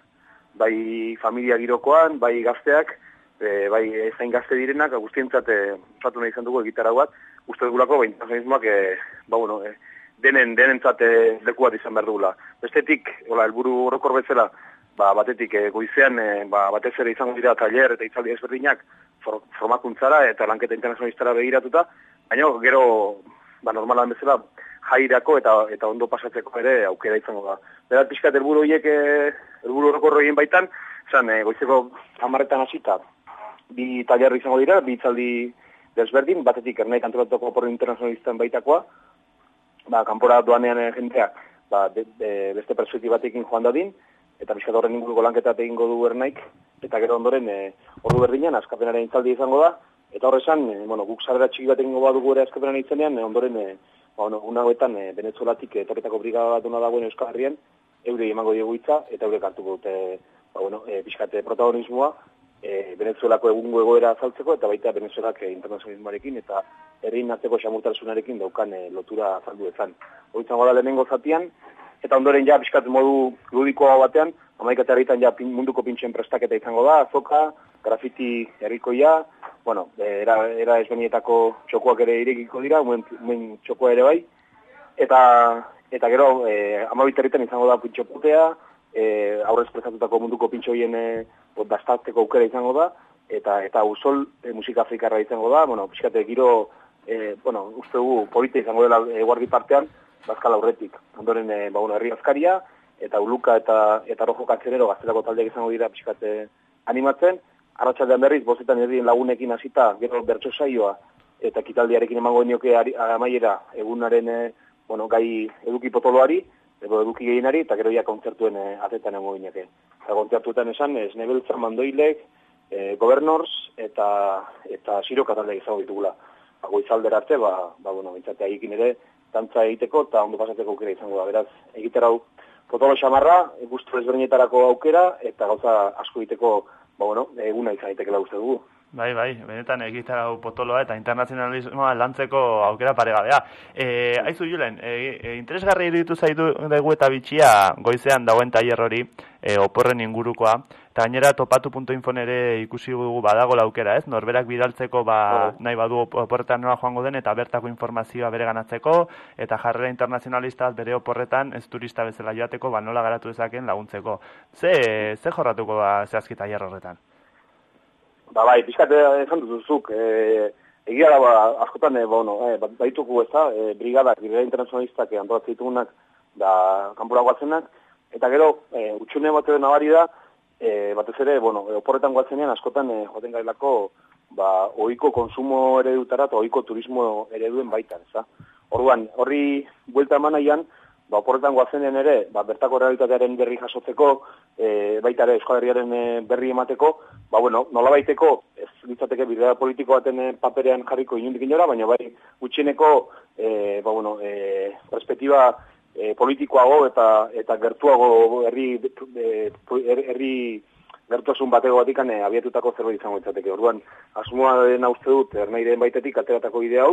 Bai familia girokoan, bai gazteak, e, bai zain gazte direnak, guztientzat e, osatu nahi izan dugu egitara bat, uste dugulako, ba, internazionalismoak, e, ba, bueno, e, denen, denentzat e, leku bat izan behar dugula. Bestetik, hola, helburu horokor bezala, ba, batetik e, goizean, e, ba, batez ere izango dira taller eta itzaldi ezberdinak for, formakuntzara eta lanketa internazionalistara begiratuta, baina gero, ba, normalan bezala, jairako eta eta ondo pasatzeko ere aukera izango da. Beraz, pixkat helburu horiek, e, helburu horokor horien baitan, zan, e, goizeko hamarretan hasita, bi taller izango dira, bi itzaldi desberdin, batetik ernai kantoratuko porro internazionalisten baitakoa, ba, kanpora doanean eh, jendeak ba, be, be, beste perspektibatekin joan dadin, eta pixkat horren inguruko lanketa egingo du ernaik, eta gero ondoren e, ordu berdinean askapenaren itzaldi izango da, eta horrezan, e, bueno, guk sarrera txiki bat egingo badugu ere askapenaren itzenean, e, ondoren, e, ba, bueno, unagoetan e, venezuelatik etorretako brigada bat una dagoen Euskal Herrian, eure emango diegu hitza, eta eure hartuko dute, ba, bueno, e, pixkate protagonismoa, e, Venezuelako egungo egoera azaltzeko, eta baita Venezuelak e, internazionalismoarekin, eta herrin arteko xamurtasunarekin daukan e, lotura azaldu ezan. Hori izango da lehenengo zatian, eta ondoren ja pixkat modu ludikoa batean, amaikate herritan ja pin, munduko pintxen prestaketa izango da, azoka, grafiti herrikoia, bueno, e, era, era ezbenietako txokoak ere irekiko dira, muen, muen txokoa ere bai, eta eta gero e, amabit herritan izango da pintxopotea, e, aurrez prezatutako munduko pintxoien e, dastatzeko aukera izango da, eta eta usol e, musika afrikarra izango da, bueno, pixkate giro, e, bueno, uste dugu polita izango dela e, partean, bazkala aurretik. Ondoren, e, ba, bueno, herri azkaria, eta uluka eta eta rojo katzenero gaztelako taldeak izango dira pixkate animatzen, arratsaldean berriz, bostetan herrien lagunekin hasita, gero bertso saioa, eta ekitaldiarekin emango nioke amaiera egunaren e, bueno, gai eduki potoloari, edo eduki gehienari, eta gero ja kontzertuen e, atetan emango gineke. Eta kontzertuetan esan, ez nebeltza mandoilek, e, governors eta eta siro katalde izango ditugula. Ba, goizaldera arte, ba, ba bueno, bintzate haikin ere, tantza egiteko eta ondo pasatzeko aukera izango da. Beraz, egitera hau potolo xamarra, gustu ezberdinetarako aukera, eta gauza asko egiteko, ba, bueno, eguna izan daitekeela uste dugu. Bai, bai, benetan egitarra hau potoloa eta internazionalismoa lantzeko aukera paregabea. E, aizu Julen, e, e, interesgarri iruditu zaitu dugu eta bitxia goizean dagoen tailer hori, e, oporren ingurukoa, gainera topatu.info ere ikusi dugu badago aukera, ez? Norberak bidaltzeko ba, nahi badu op- oporretan nola joango den eta bertako informazioa bere ganatzeko, eta jarrera internazionalista bere oporretan ez turista bezala joateko, ba nola garatu dezaken laguntzeko. Ze, ze jorratuko ba zehazki tailer horretan? Ba, bai, pixkat eh, esan duzuzuk, e, egia da, ba, askotan, e, bueno, e, bat- baituko ez da, e, brigadak, brigada internazionalistak antolatzen ditugunak, da, kanpura guatzenak, eta gero, e, utxune bat nabari da, e, batez ere, bueno, oporretan guatzenean, askotan, e, joaten gailako, ba, ohiko konsumo eredutara eta ohiko turismo ereduen baitan, ez da? Orduan, horri buelta eman ba, oporretan guazenean ere, ba, bertako realitatearen berri jasotzeko, e, baita ere Euskal Herriaren e, berri emateko, ba, bueno, nola baiteko, ez litzateke bidea politiko baten e, paperean jarriko inundik inora, baina bai, gutxieneko, e, ba, bueno, e, perspektiba e, politikoago eta eta gertuago herri e, her- herri gertuasun batego batikan e, abiatutako zerbait izango litzateke. Orduan, asmoa dena uste dut, ernairen baitetik ateratako bide hau,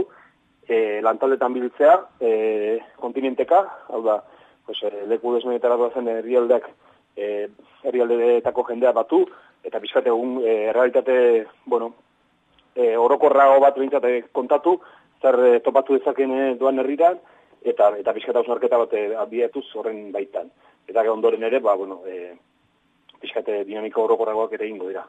e, lantaldetan biltzea, e, kontinenteka, hau da, pues, e, leku desmenetara doazen herrialdeak e, herrialdeetako jendea batu, eta pixkate egun e, realitate, bueno, e, orokorrago bat behintzat e, kontatu, zer e, topatu dezaken e, doan herriran, eta eta pixkata ausnarketa bat e, abiatuz horren baitan. Eta ondoren ere, ba, bueno, e, pixkate dinamika orokorragoak ere ingo dira.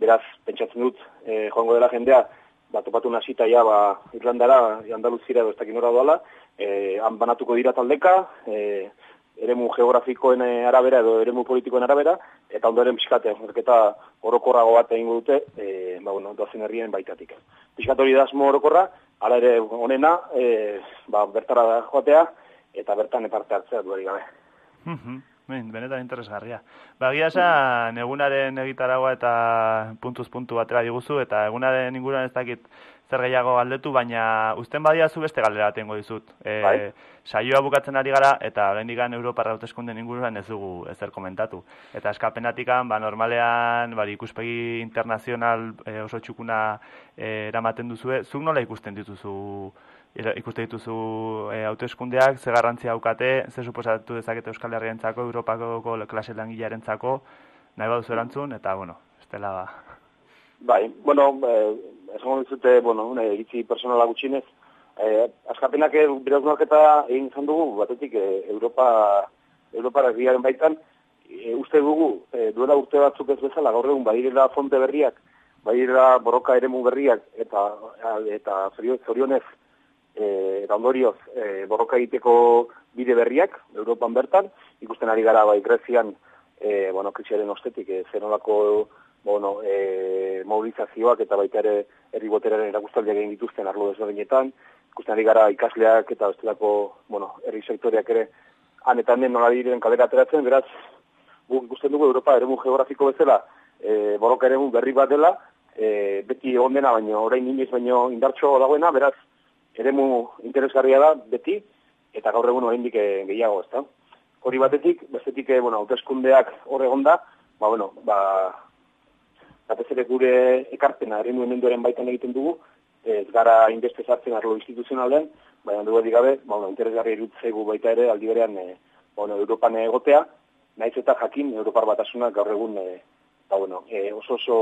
Beraz, pentsatzen dut, e, joango dela jendea, ba, topatu nasita ja, ba, Irlandara, Andaluzira edo ez dakit nora doala, e, han banatuko dira taldeka, e, eremu geografikoen eh, arabera edo eremu politikoen arabera, eta ondoren pixkate, horketa orokorrago bat egingo dute, e, ba, bueno, doazen herrien baitatik. Pixkat hori da asmo orokorra, ala ere onena, e, ba, bertara da joatea, eta bertan eparte hartzea duari gabe. Mhm, ben, benetan interesgarria. Ba, egia esan, egunaren egitaragua eta puntuz puntu batera diguzu, eta egunaren inguruan ez dakit zer gehiago galdetu, baina usten badiazu beste galdera bat egingo dizut. E, Bai. Saioa bukatzen ari gara, eta oraindikan Europar hauteskunden inguruan ez dugu ezer komentatu. Eta eskapenatikan, ba, normalean, bari, ikuspegi internazional e, oso txukuna e, eramaten duzue, zuk nola ikusten dituzu ikuste dituzu e, hauteskundeak, ze garrantzia daukate, ze suposatu dezakete Euskal Herrientzako, Europako klase langilearentzako, nahi baduzu erantzun, eta, bueno, estela ba. Bai, bueno, eh, esango dizute, bueno, una iritzi personala gutxinez, eh, askapenak eh, bere hausnarketa egin izan dugu, batetik eh, Europa, Europa herriaren baitan, eh, uste dugu, eh, duela urte batzuk ez bezala, gaur egun badirela fonte berriak, badirela borroka eremu berriak, eta, eta zorio- zorionez, e, eta ondorioz e, borroka egiteko bide berriak Europan bertan, ikusten ari gara bai Grezian e, bueno, krisiaren ostetik e, zenolako bueno, e, mobilizazioak eta baita ere herri boteraren erakustaldiak egin dituzten arlo desberdinetan, ikusten ari gara ikasleak eta bestelako bueno, herri sektoreak ere han eta hemen nola diren kalera ateratzen, beraz guk ikusten dugu Europa eremu geografiko bezala e, borroka eremu berri bat dela, e, beti egon dena, baino orain inoiz baino indartxo dagoena, beraz eremu interesgarria da beti, eta gaur egun oraindik eh, gehiago, ezta? Hori batetik, bestetik, bueno, hauteskundeak hor egonda, ba, bueno, ba, batez ere gure ekarpena eremu emenduaren baitan egiten dugu, ez gara inbeste sartzen arlo instituzionalen, baina dugu gabe, ba, bueno, interesgarria irutzegu baita ere, aldi berean, eh, bueno, Europan egotea, naiz eta jakin, Europar batasunak gaur egun, eh, ba, bueno, eh, oso oso,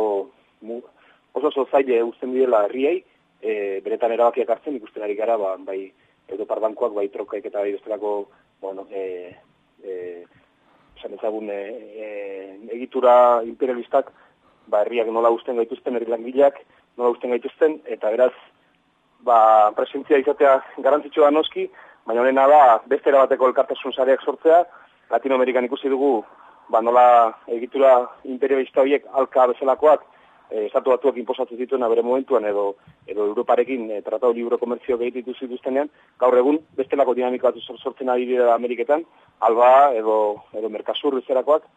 mu, oso oso zaile uzten direla herriei, e, beretan erabakiak hartzen ikusten ari gara, ba, bai Europar bankuak, bai trokaik eta bai bestelako, bueno, e, e, ezagun, e, e, egitura imperialistak, ba, herriak nola usten gaituzten, herri langileak nola usten gaituzten, eta beraz, ba, presentzia izatea garrantzitsua da noski, baina honena da, beste erabateko elkartasun sareak sortzea, Latinoamerikan ikusi dugu, ba, nola egitura imperialista horiek alka bezalakoak, e, estatu batuak inposatzen zituena bere momentuan edo edo Europarekin e, tratado libro komertzio gehitu zituztenean, gaur egun bestelako dinamika bat sor- sortzen ari dira Ameriketan, alba edo edo Mercosur bezerakoak,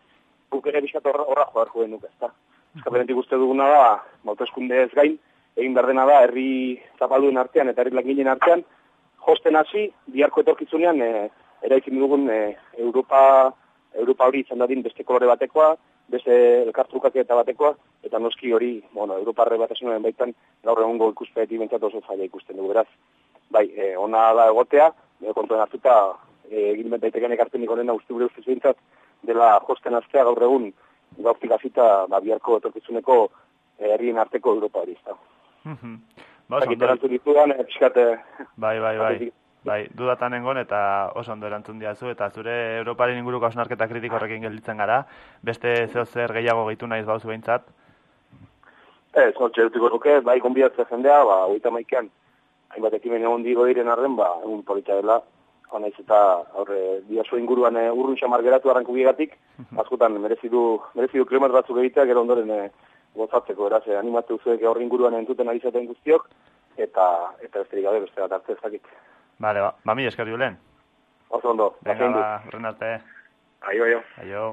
guk ere bizkat horra joar joen nuke, ezta. Eskapenetik uste duguna da, bauteskunde ez gain, egin behar dena da, herri zapalduen artean eta herri langileen artean, josten hasi, biharko etorkizunean, e, eraikin dugun e, Europa, Europa hori izan dadin beste kolore batekoa, beste elkartrukak eta batekoa, eta noski hori, bueno, Europarre batasunen baitan, gaur egungo ikuspeetik bentsat oso zaila ikusten dugu, beraz. Bai, e, ona da egotea, e, kontuan hartuta, e, egin daiteken ekarpenik honena uste gure ustez dela josten hastea gaur egun, gaurtik hasita, ba, biharko etorkizuneko e, herrien arteko Europa hori, ezta. Ba, oso ondo. erantzun ditudan, e, pixkat, e, Bai, bai, bai. Bai, dudatan engon eta oso ondo erantzun diazu eta zure Europaren inguruko hausnarketa kritiko horrekin gelditzen gara. Beste zeo zer gehiago gehitu naiz bauzu behintzat. Ez, no, txertuko nuke, bai, gonbidatzea jendea, ba, hogeita maikean, hainbat ekimen egon digo diren arren, ba, egun polita dela, honaiz eta aurre, diazo inguruan e, urrun xamar geratu arranku biegatik, askotan merezi du, merezi du kilometro batzuk egitea, gero ondoren e, gozatzeko, eraz, e, animatu zuek horri inguruan entzuten ari zaten guztiok, eta, eta besterik gabe beste bat hartze ezakit. Bale, ba, ba mi esker julen. Oso ondo, Venga, ba, horren arte. Aio, aio. Aio.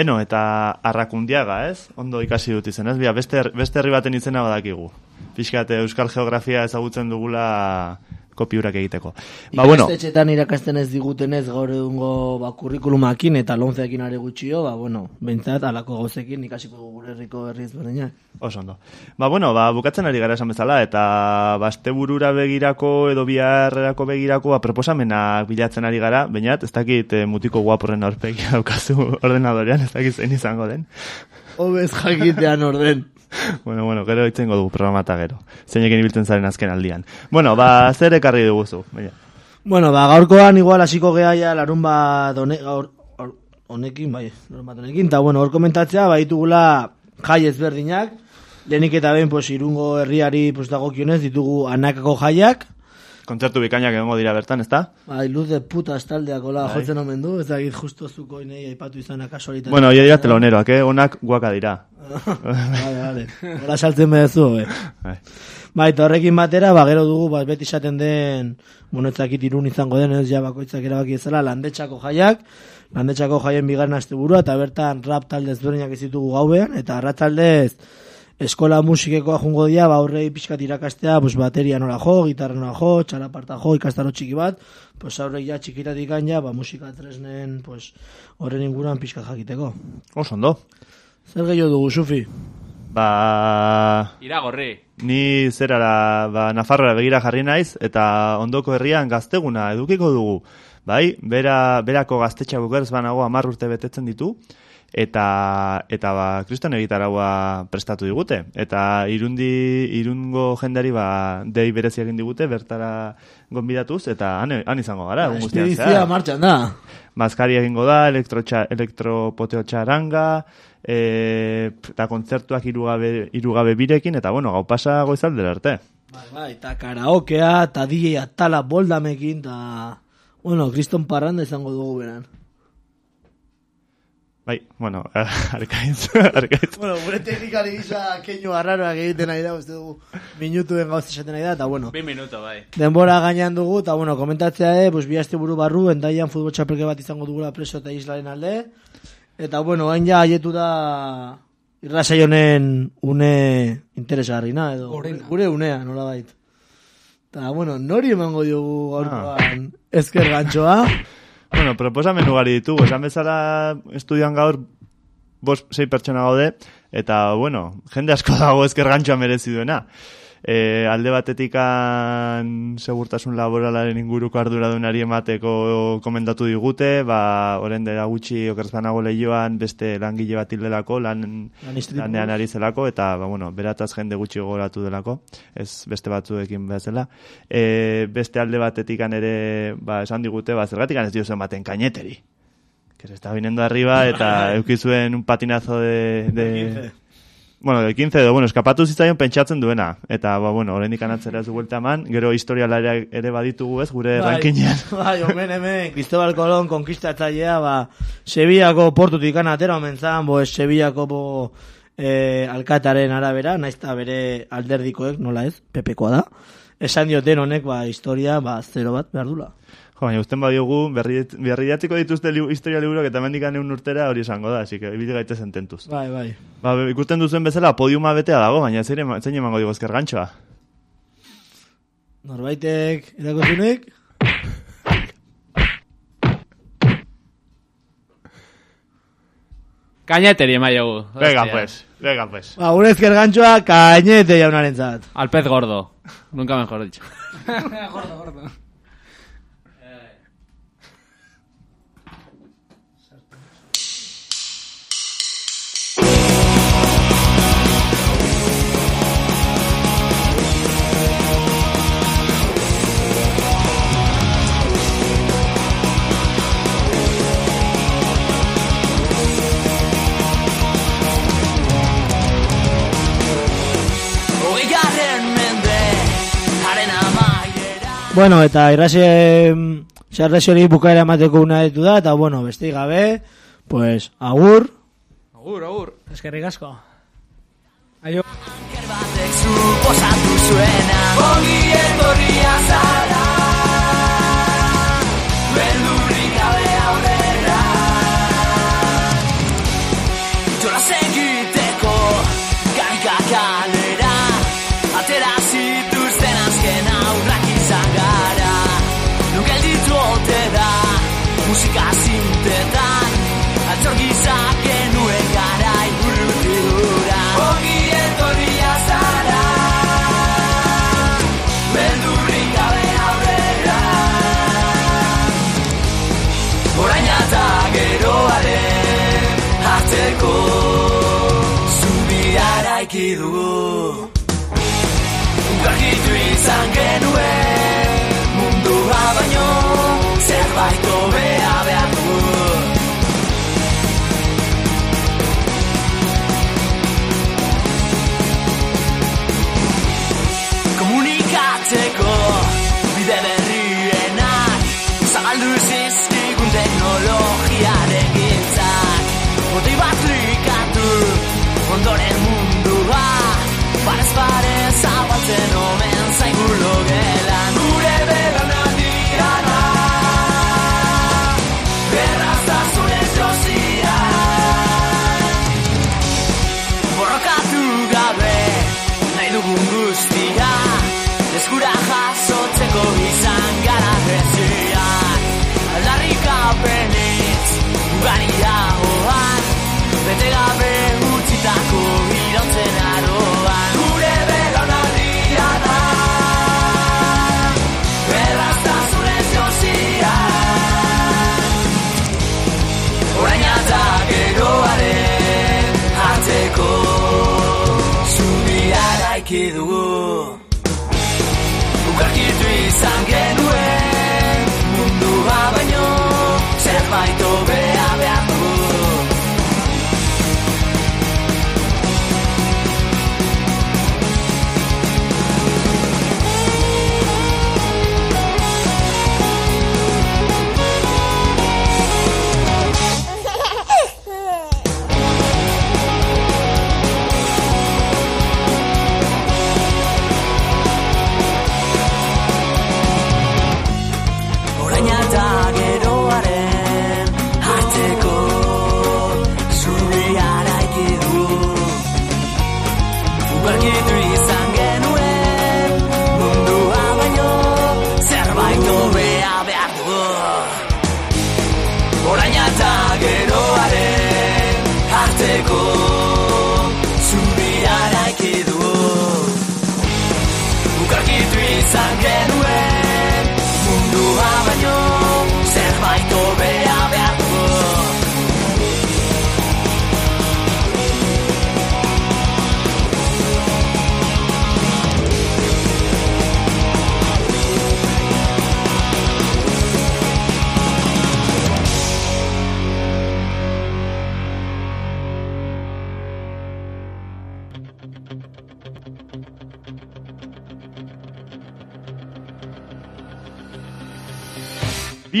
Beno, eta arrakundiaga, ez? Ondo ikasi dut izen, ez? Bia, beste, beste herri baten izena badakigu. Piskat, euskal geografia ezagutzen dugula kopiurak egiteko. Ba, bueno, Ikastetxetan irakasten ez digutenez gaur egungo ba, kurrikulumakin eta lonzeakin are gutxio, ba, bueno, bentsat, alako gauzekin ikasiko gure herriko herri ezberdinak. oso ondo. Ba, bueno, ba, bukatzen ari gara esan bezala, eta baste burura begirako edo biharrerako begirako ba, proposamenak bilatzen ari gara, bainat, ez dakit eh, mutiko guaporren aurpegi [laughs] daukazu ordenadorean, ez dakit zein izango den. Hobez jakitean orden. [laughs] [laughs] bueno, bueno, gero itzengo dugu programa eta gero. Zeinekin ibiltzen zaren azken aldian. Bueno, ba, zer ekarri duguzu? Baina. Bueno, ba, gaurkoan igual hasiko gea ja larun bat honekin, bai, larun bat honekin, eta bueno, hor komentatzea, baitugula jai ezberdinak, lehenik eta behin, pues, irungo herriari, pues, dagokionez, ditugu anakako jaiak, Kontzertu bikainak egongo dira bertan, ezta? bai, luz de puta estaldeak, hola, Bai. jotzen omen du, ez dakit justo zuko inei aipatu izana kasualitatea. Bueno, hori dira teloneroak, eh? Onak guaka dira. Vale, [laughs] vale. Hola saltzen bedezu, eh. Bai. Bai, eta horrekin batera, ba, gero dugu, ba, beti esaten den, bueno, irun izango den, ez ja bakoitzak erabaki ezela, landetxako jaiak, landetxako jaien bigarren asteburua, eta bertan rap talde ezberdinak ez ditugu gaubean, eta arratsaldez eskola musikekoa jungo dira, ba, aurrei pixkat irakastea, pues, bateria nola jo, gitarra nola jo, txalaparta jo, ikastaro txiki bat, pues, aurrei ja txikitatik ja, ba, musika tresnen, pues, horren inguruan pixkat jakiteko. Oso ondo. Zer gehiago dugu, Sufi? Ba... Iragorri. Ni zerara, ba, Nafarroa begira jarri naiz, eta ondoko herrian gazteguna edukiko dugu. Bai, bera, berako gaztetxa bukerz banago amar urte betetzen ditu, eta, eta ba, kriston egitaraua prestatu digute. Eta irundi, irungo jendari, ba, dei berezi egin digute, bertara gonbidatuz, eta han, han izango gara, Espedizioa zehar. martxan da. Mazkari egingo da, elektrotxa, elektropoteo txaranga, e, eta kontzertuak irugabe, irugabe birekin, eta bueno, gau pasa goizaldera arte. Bai, bai, eta karaokea, eta DJ atala boldamekin, eta... Bueno, kriston parranda izango dugu beran. Bai, bueno, [laughs] arkaitz, arkaitz. Bueno, gure teknikari gisa keinu arraroak egiten nahi da, uste dugu minutuen gauz esaten nahi da, eta bueno, Bi minuto, bai. denbora gainean dugu, eta bueno, komentatzea de, pues, bi aste buru barru, endaian futbol txapelke bat izango dugula preso eta islaren alde, eta bueno, hain ja haietu da irrasai honen une interesgarrina, edo Gorena. gure unea, nola bait. Eta, bueno, nori emango diogu gaurkoan ezker gantxoa, [laughs] Bueno, proposamen ugari ditugu, esan bezala estudian gaur bost, sei pertsona gaude, eta, bueno, jende asko dago ezker gantxoa merezi duena. E, alde batetikan segurtasun laboralaren inguruko arduradunari emateko komendatu digute, ba, oren dela gutxi okerzbanago lehioan beste langile bat hildelako, lan, lanean ari zelako, eta, ba, bueno, berataz jende gutxi gogoratu delako, ez beste batzuekin bezala. E, beste alde batetikan ere, ba, esan digute, ba, zergatik ez diozen baten kaineteri. Que se está viniendo arriba eta [laughs] eukizuen un patinazo de... de bueno, de 15 edo, bueno, eskapatu zitzaion pentsatzen duena. Eta, ba, bueno, oraindik anatzera ez du buelta eman, gero historialariak ere baditugu ez, gure rankinean. [laughs] Bai, omen hemen, Cristobal Colón konkistatzailea, ba, Sevillako portutik gana atera omen zan, bo, Sevillako bo, eh, alkataren arabera, naizta bere alderdikoek, nola ez, pepekoa da. Esan dioten honek, ba, historia, ba, zero bat behar dula. Jo, baina usten badiogu, berri, berri datziko dituzte li, historia liburuak eta mendikan egun urtera hori esango da, así que ibili gaitezen tentuz. Bai, bai. Ba, ikusten duzuen bezala, podiuma betea dago, baina zein, zein emango digo ezker gantxoa. Norbaitek, erakozunik? Kaineteri emaiogu. Venga, pues, venga, pues. Ba, gure ezker gantxoa, kainete jaunaren zat. Al pez gordo. Nunca mejor dicho. [laughs] gordo, gordo. Bueno, eta irrase, xarrasi hori bukaera emateko una ditu da, eta bueno, besti gabe, pues, agur, Agur, agur. Eskerrik asko. Aio. Anker batek suposatu zuena Ongi etorria zara Altzor gizak genuen garai urruti hura Ongi etorria zara Beldurrik gabe aurrera. Orain eta geroaren arteko Zubia eraiki dugu Garkitu izan genuen Gabe utzitako irautzen aroan. Gure belaunaldia da Erraztasunez josia Orain eta geroaren arteko Zubia daiki dugu. Ukarkitu izan genuen Mundua baino Zerbait obea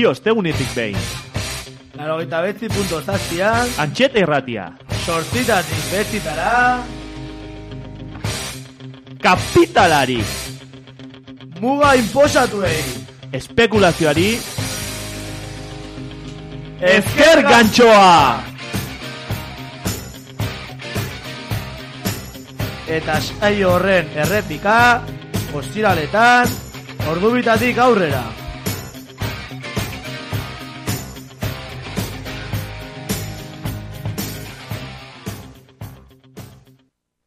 Bi ostegunetik behin. Laro gita betzi punto zazpian, Antxeta irratia. sortzitatik betzitara, Kapitalari. muga inposatuei. Espekulazioari. Ezker gantxoa. Eta saio horren errepika, ostiraletan, ordubitatik aurrera.